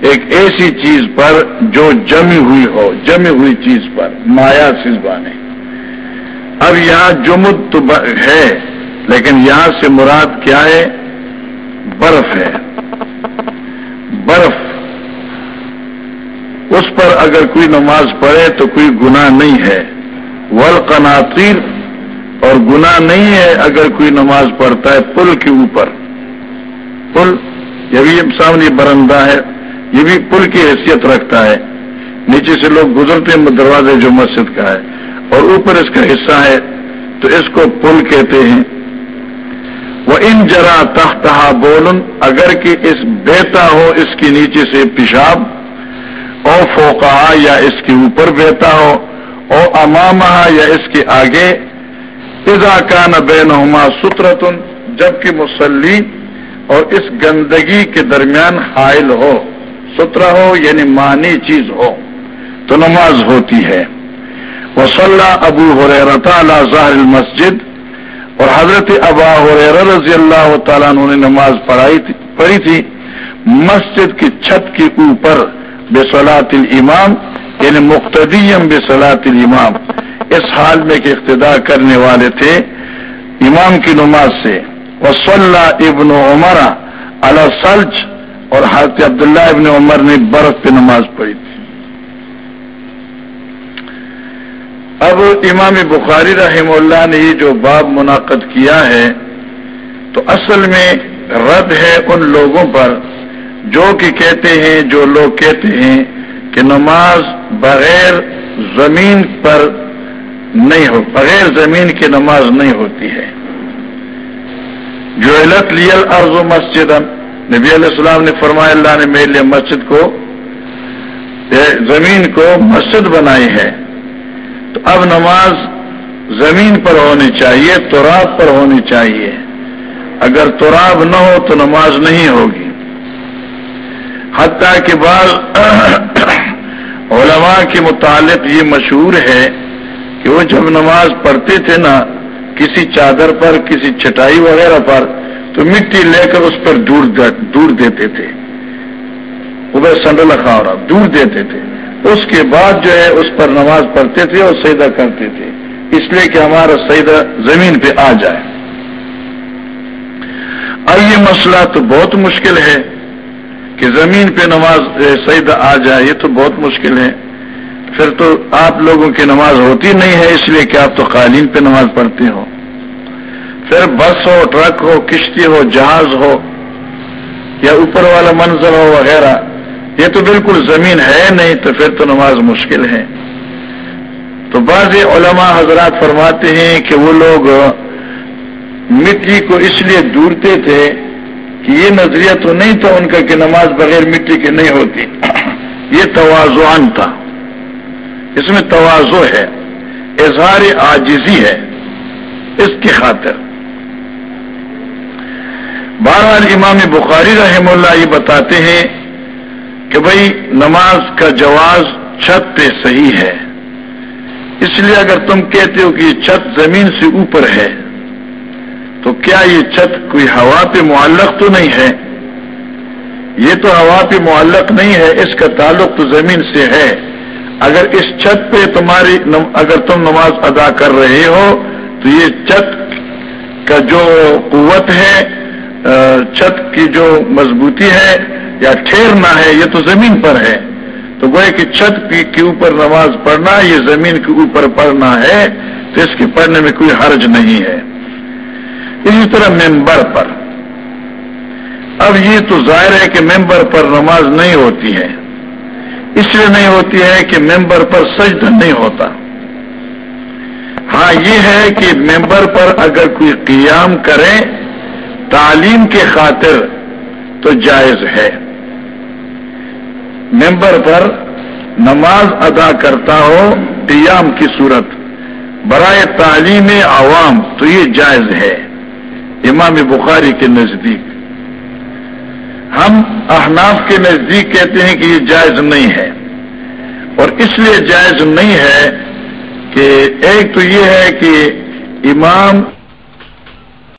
ایک ایسی چیز پر جو جمی ہوئی ہو، جمی ہوئی چیز پر، مایا سزبانے۔ اب یہاں جمد تو ہے، لیکن یہاں سے مراد کیا ہے؟ برف ہے۔ برف۔ اس پر اگر کوئی نماز پڑھے تو کوئی گناہ نہیں ہے۔ ولقناطیر اور گناہ نہیں ہے اگر کوئی نماز پڑھتا ہے پل کے اوپر۔ پل، یہ بھی سامنے برندہ ہے۔ یہ بھی پل کی حیثیت رکھتا ہے۔ نیچے سے لوگ گزرتے ہیں، دروازے جو مسجد کا ہے۔ اور اوپر اس کا حصہ ہے، تو اس کو پل کہتے ہیں۔ وہ ان جرا تخت بولن اگر کہ اس بیتا ہو، اس کے نیچے سے پیشاب، او فوکا یا اس کے اوپر بیتا ہو، او امامہ یا اس کے آگے اضا کا نہ سترتن جبکہ مسلی اور اس گندگی کے درمیان حائل ہو۔ سترا ہو یعنی مانی چیز ہو، تو نماز ہوتی ہے۔ وصلہ ابو ہو ظاہر المسجد، اور حضرت ابا رضی اللہ تعالیٰ نے نماز پڑھائی تھی، پڑھی تھی۔ مسجد کی چھت کے اوپر بے صلاحت الامام یعنی مقتدیم بے صلاحت الامام، اس حال میں کہ اقتدا کرنے والے تھے امام کی نماز سے۔ وصلہ ابن عمر سلج اور حضرت عبداللہ ابن عمر نے برف پہ نماز پڑھی تھی۔ اب امام بخاری رحم اللہ نے یہ جو باب منعقد کیا ہے، تو اصل میں رد ہے ان لوگوں پر جو کہ کہتے ہیں، جو لوگ کہتے ہیں کہ نماز بغیر زمین پر نہیں ہو، بغیر زمین کی نماز نہیں ہوتی ہے۔ جو علت لیل ارض و مسجد نبی علیہ السلام نے فرمایا اللہ نے میرے لیے مسجد کو زمین کو مسجد بنائی ہے۔ تو اب نماز زمین پر ہونی چاہیے، تراب پر ہونی چاہیے۔ اگر تراب نہ ہو تو نماز نہیں ہوگی۔ حتیٰ کہ بعض [COUGHS] علماء کے متعلق یہ مشہور ہے کہ وہ جب نماز پڑھتے تھے نا، کسی چادر پر، کسی چٹائی وغیرہ پر تو مٹی لے کر اس پر دور دیتے تھے۔ وہ سنڈل رہا دور دیتے تھے۔ اس کے بعد جو ہے اس پر نماز پڑھتے تھے اور سیدا کرتے تھے۔ اس لیے کہ ہمارا سیدا زمین پہ آ جائے۔ اور یہ مسئلہ تو بہت مشکل ہے کہ زمین پہ نماز سیدا آ جائے، یہ تو بہت مشکل ہے۔ پھر تو آپ لوگوں کی نماز ہوتی نہیں ہے، اس لیے کہ آپ تو قالین پہ نماز پڑھتے ہو۔ پھر بس ہو، ٹرک ہو، کشتی ہو، جہاز ہو، یا اوپر والا منظر ہو وغیرہ، یہ تو بالکل زمین ہے نہیں تو پھر تو نماز مشکل ہے۔ تو بعض علماء حضرات فرماتے ہیں کہ وہ لوگ مٹی کو اس لیے دورتے تھے کہ یہ نظریہ تو نہیں تھا ان کا کہ نماز بغیر مٹی کی نہیں ہوتی۔ [CLEARS THROAT] یہ توازوان تھا۔ اس میں توازو ہے، اظہار آجزی ہے۔ اس کی خاطر۔ بہرحال امام بخاری رحم اللہ یہ بتاتے ہیں کہ بھائی نماز کا جواز چھت پہ صحیح ہے۔ اس لیے اگر تم کہتے ہو کہ یہ چھت زمین سے اوپر ہے، تو کیا یہ چھت کوئی ہوا پہ معلق تو نہیں ہے؟ یہ تو ہوا پہ معلق نہیں ہے، اس کا تعلق تو زمین سے ہے۔ اگر اس چھت پہ تمہاری اگر تم نماز ادا کر رہے ہو، تو یہ چھت کا جو قوت ہے چھت کی جو مضبوطی ہے یا ٹھہرنا ہے، یہ تو زمین پر ہے۔ تو گوئے کہ چھت کے اوپر نماز پڑھنا، یہ زمین کے اوپر پڑھنا ہے، تو اس کے پڑھنے میں کوئی حرج نہیں ہے۔ اسی طرح ممبر پر۔ اب یہ تو ظاہر ہے کہ ممبر پر نماز نہیں ہوتی ہے۔ اس لیے نہیں ہوتی ہے کہ ممبر پر سجدہ نہیں ہوتا۔ ہاں یہ ہے کہ ممبر پر اگر کوئی قیام کرے تعلیم کے خاطر تو جائز ہے۔ ممبر پر نماز ادا کرتا ہو، قیام کی صورت، برائے تعلیم عوام، تو یہ جائز ہے۔ امام بخاری کے نزدیک۔ ہم احناف کے نزدیک کہتے ہیں کہ یہ جائز نہیں ہے۔ اور اس لیے جائز نہیں ہے کہ ایک تو یہ ہے کہ امام